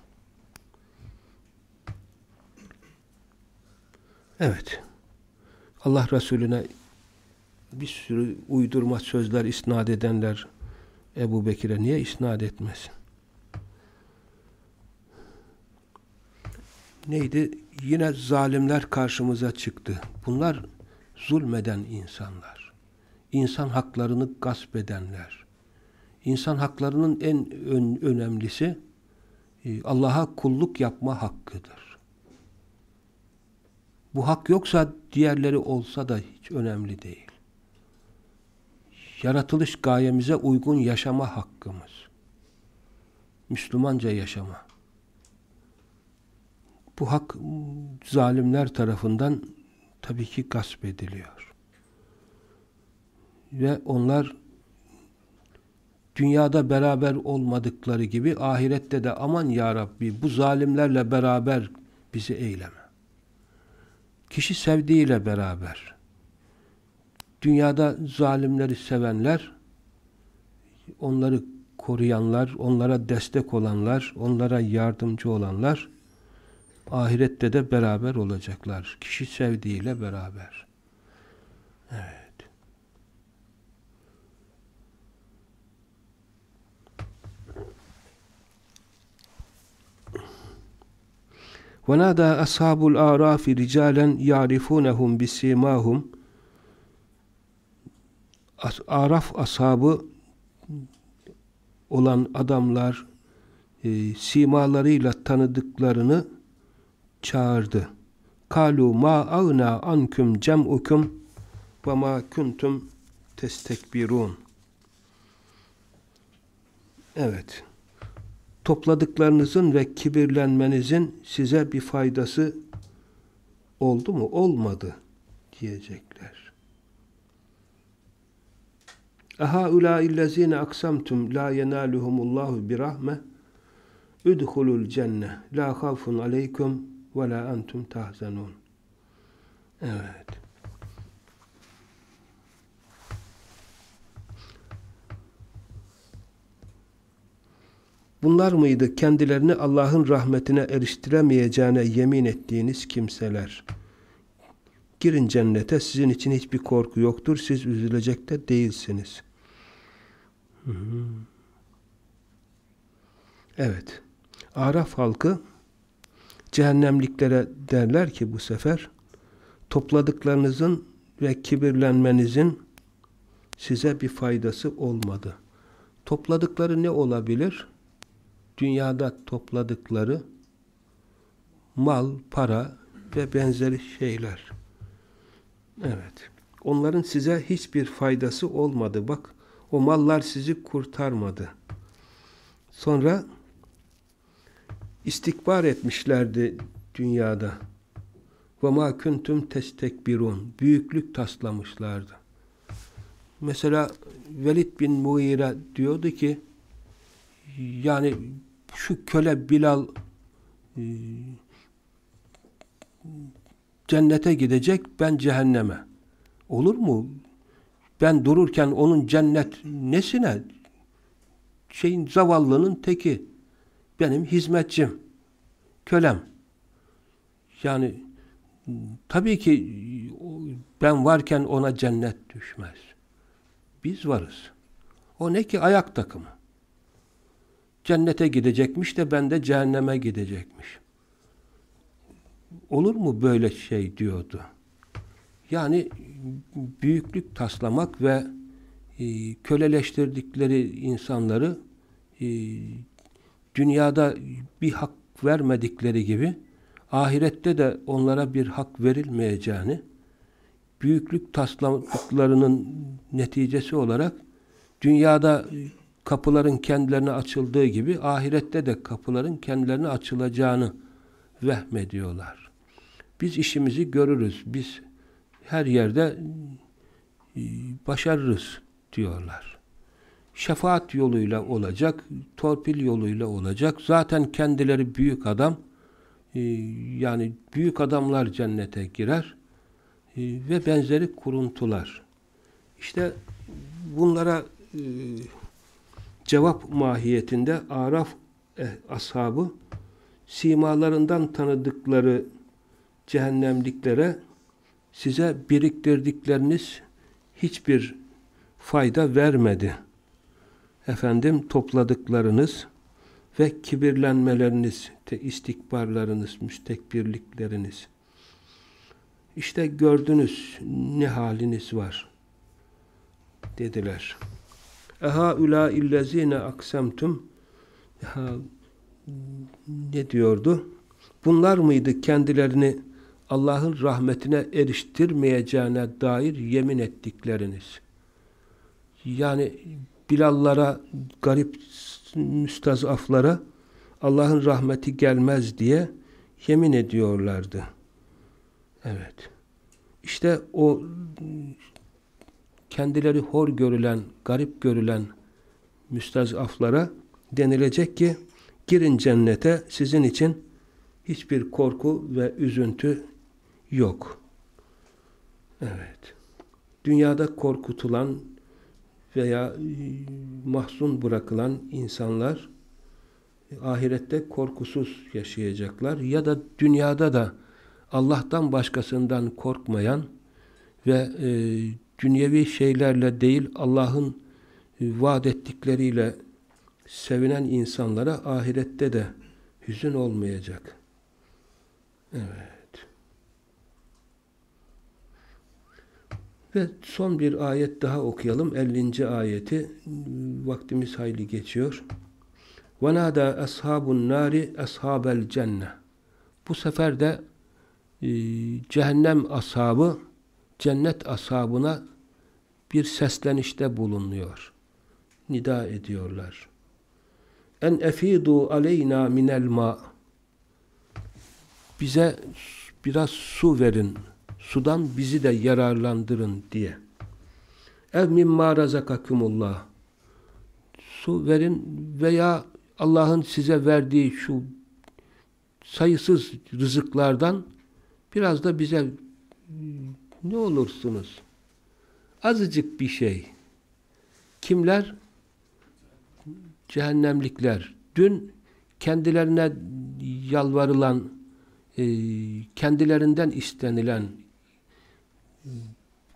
Evet. Allah Resulüne bir sürü uydurma sözler isnat edenler Ebu Bekir'e niye isnat etmesin? Neydi? Yine zalimler karşımıza çıktı. Bunlar zulmeden insanlar. insan haklarını gasp edenler. İnsan haklarının en ön, önemlisi e, Allah'a kulluk yapma hakkıdır. Bu hak yoksa diğerleri olsa da hiç önemli değil. Yaratılış gayemize uygun yaşama hakkımız. Müslümanca yaşama. Bu hak zalimler tarafından tabii ki gasp ediliyor. Ve onlar dünyada beraber olmadıkları gibi ahirette de aman ya Rabbi bu zalimlerle beraber bizi eyleme. Kişi sevdiğiyle beraber. Dünyada zalimleri sevenler, onları koruyanlar, onlara destek olanlar, onlara yardımcı olanlar, ahirette de beraber olacaklar. Kişi sevdiğiyle beraber. Evet. وَنَادَى أَصْحَابُ الْآرَافِ رِجَالًا يَعْرِفُونَهُمْ بِسِيمَاهُمْ Araf ashabı olan adamlar e, simalarıyla tanıdıklarını çağırdı. Kalu ma agna ankum cem'ukum ve ma kuntum testekbirun. Evet topladıklarınızın ve kibirlenmenizin size bir faydası oldu mu? Olmadı diyecekler. Aha ulaillezine aksamtum la yenaluhumullahu bir rahme udhulul cenne la havfun aleykum ve la entum tahzanun. Evet. Bunlar mıydı kendilerini Allah'ın rahmetine eriştiremeyeceğine yemin ettiğiniz kimseler? Girin cennete sizin için hiçbir korku yoktur. Siz üzülecek de değilsiniz. Evet. Araf halkı cehennemliklere derler ki bu sefer topladıklarınızın ve kibirlenmenizin size bir faydası olmadı. Topladıkları ne olabilir? Dünyada topladıkları mal, para ve benzeri şeyler. Evet. Onların size hiçbir faydası olmadı. Bak o mallar sizi kurtarmadı. Sonra istikbar etmişlerdi dünyada. Ve ma kuntum testekbirun. Büyüklük taslamışlardı. Mesela Velid bin Muire diyordu ki yani şu köle Bilal e, cennete gidecek, ben cehenneme. Olur mu? Ben dururken onun cennet nesine? Şeyin zavallının teki. Benim hizmetçim. Kölem. Yani tabii ki ben varken ona cennet düşmez. Biz varız. O ne ki ayak takımı. Cennete gidecekmiş de ben de cehenneme gidecekmiş. Olur mu böyle şey diyordu. Yani büyüklük taslamak ve e, köleleştirdikleri insanları e, dünyada bir hak vermedikleri gibi ahirette de onlara bir hak verilmeyeceğini büyüklük tasladıklarının neticesi olarak dünyada kapıların kendilerine açıldığı gibi ahirette de kapıların kendilerine açılacağını vehmediyorlar. Biz işimizi görürüz. Biz her yerde e, başarırız diyorlar. Şefaat yoluyla olacak, torpil yoluyla olacak. Zaten kendileri büyük adam, e, yani büyük adamlar cennete girer e, ve benzeri kuruntular. İşte bunlara cevap mahiyetinde Araf eh, ashabı simalarından tanıdıkları cehennemliklere size biriktirdikleriniz hiçbir fayda vermedi. Efendim topladıklarınız ve kibirlenmeleriniz, istikbarlarınız, müstekbirlikleriniz. İşte gördünüz ne haliniz var. dediler. Eha ula illezine aksemtum ha, ne diyordu? Bunlar mıydı kendilerini Allah'ın rahmetine eriştirmeyeceğine dair yemin ettikleriniz? Yani Bilallara, garip müstazaflara Allah'ın rahmeti gelmez diye yemin ediyorlardı. Evet. İşte o kendileri hor görülen, garip görülen müstazaflara denilecek ki girin cennete sizin için hiçbir korku ve üzüntü yok. Evet. Dünyada korkutulan veya e, mahzun bırakılan insanlar ahirette korkusuz yaşayacaklar ya da dünyada da Allah'tan başkasından korkmayan ve e, dünyevi şeylerle değil Allah'ın e, vaat ettikleriyle sevinen insanlara ahirette de hüzün olmayacak. Evet. Ve son bir ayet daha okuyalım. 50. ayeti. Vaktimiz hayli geçiyor. وَنَادَا أَصْحَابُ النَّارِ أَصْحَابَ الْجَنَّةِ Bu sefer de e, cehennem ashabı cennet ashabına bir seslenişte bulunuyor. Nida ediyorlar. En efidu aleyna minel ma bize biraz su verin sudan bizi de yararlandırın diye. Ev mimma razakakumullah. Su verin veya Allah'ın size verdiği şu sayısız rızıklardan biraz da bize ne olursunuz? Azıcık bir şey. Kimler? Cehennemlikler. Dün kendilerine yalvarılan, e, kendilerinden istenilen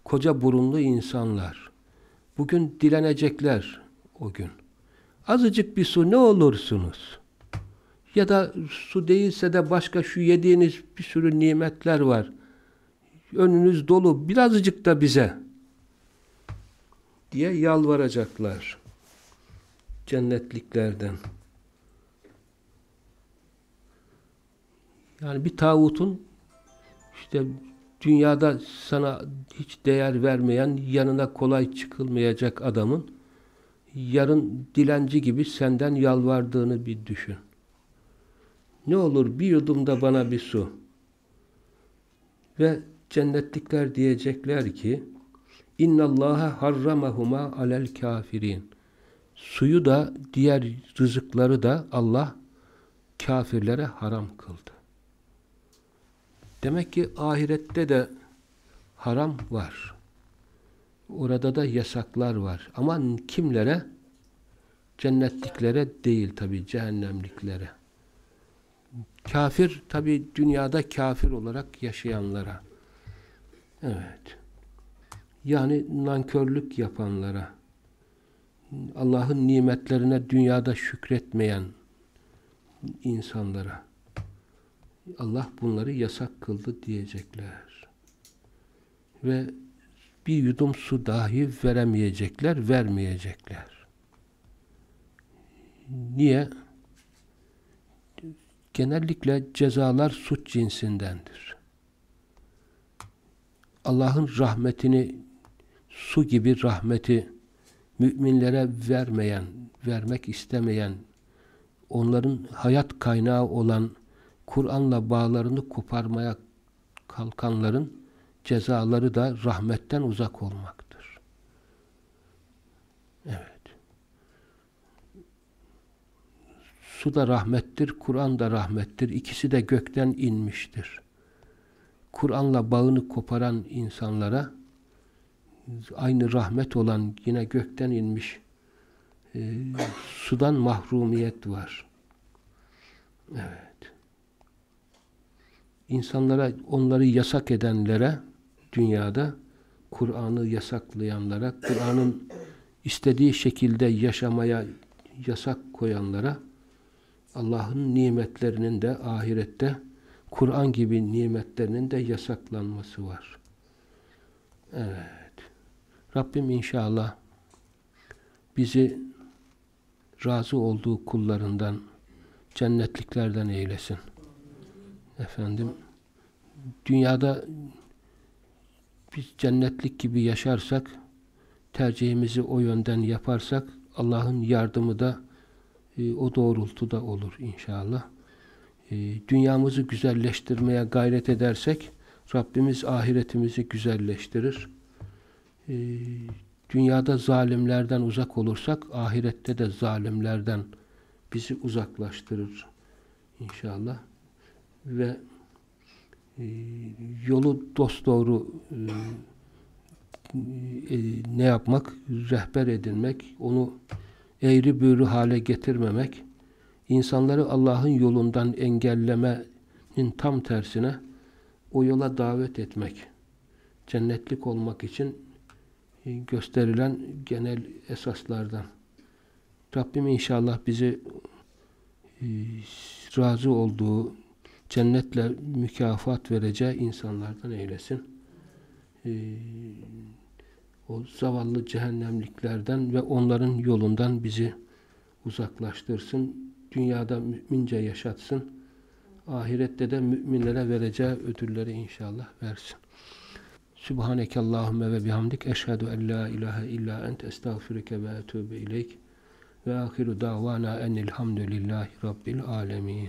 koca burunlu insanlar. Bugün dilenecekler o gün. Azıcık bir su ne olursunuz? Ya da su değilse de başka şu yediğiniz bir sürü nimetler var. Önünüz dolu birazcık da bize diye yalvaracaklar. Cennetliklerden. Yani bir tağutun işte dünyada sana hiç değer vermeyen, yanına kolay çıkılmayacak adamın yarın dilenci gibi senden yalvardığını bir düşün. Ne olur bir yudumda bana bir su. Ve cennetlikler diyecekler ki İnna Allaha harramahuma alel kafirin. Suyu da diğer rızıkları da Allah kafirlere haram kıldı. Demek ki ahirette de haram var. Orada da yasaklar var. Ama kimlere? Cennetliklere değil tabi, cehennemliklere. Kafir tabi dünyada kafir olarak yaşayanlara. Evet. Yani nankörlük yapanlara. Allah'ın nimetlerine dünyada şükretmeyen insanlara. Allah bunları yasak kıldı diyecekler. Ve bir yudum su dahi veremeyecekler, vermeyecekler. Niye? Genellikle cezalar suç cinsindendir. Allah'ın rahmetini su gibi rahmeti müminlere vermeyen, vermek istemeyen, onların hayat kaynağı olan Kur'an'la bağlarını koparmaya kalkanların cezaları da rahmetten uzak olmaktır. Evet. Su da rahmettir, Kur'an da rahmettir. İkisi de gökten inmiştir. Kur'an'la bağını koparan insanlara aynı rahmet olan yine gökten inmiş e, sudan mahrumiyet var. Evet insanlara onları yasak edenlere dünyada Kur'an'ı yasaklayanlara, Kur'an'ın istediği şekilde yaşamaya yasak koyanlara Allah'ın nimetlerinin de ahirette Kur'an gibi nimetlerinin de yasaklanması var. Evet. Rabbim inşallah bizi razı olduğu kullarından, cennetliklerden eylesin. Efendim, dünyada biz cennetlik gibi yaşarsak, tercihimizi o yönden yaparsak, Allah'ın yardımı da e, o doğrultuda olur inşallah. E, dünyamızı güzelleştirmeye gayret edersek, Rabbimiz ahiretimizi güzelleştirir. E, dünyada zalimlerden uzak olursak, ahirette de zalimlerden bizi uzaklaştırır inşallah. Ve e, yolu dosdoğru e, e, ne yapmak? Rehber edinmek, onu eğri büğrü hale getirmemek, insanları Allah'ın yolundan engellemenin tam tersine o yola davet etmek, cennetlik olmak için e, gösterilen genel esaslardan. Rabbim inşallah bizi e, razı olduğu, cennetle mükafat vereceği insanlardan eylesin. E, o zavallı cehennemliklerden ve onların yolundan bizi uzaklaştırsın. Dünyada mümince yaşatsın. Ahirette de müminlere vereceği ödülleri inşallah versin. Subhaneke Allahümme ve bihamdik. Eşhedü en la ilahe illa ent estağfirüke ve etûbü ileyk. Ve ahiru davana enilhamdülillahi rabbil alemin.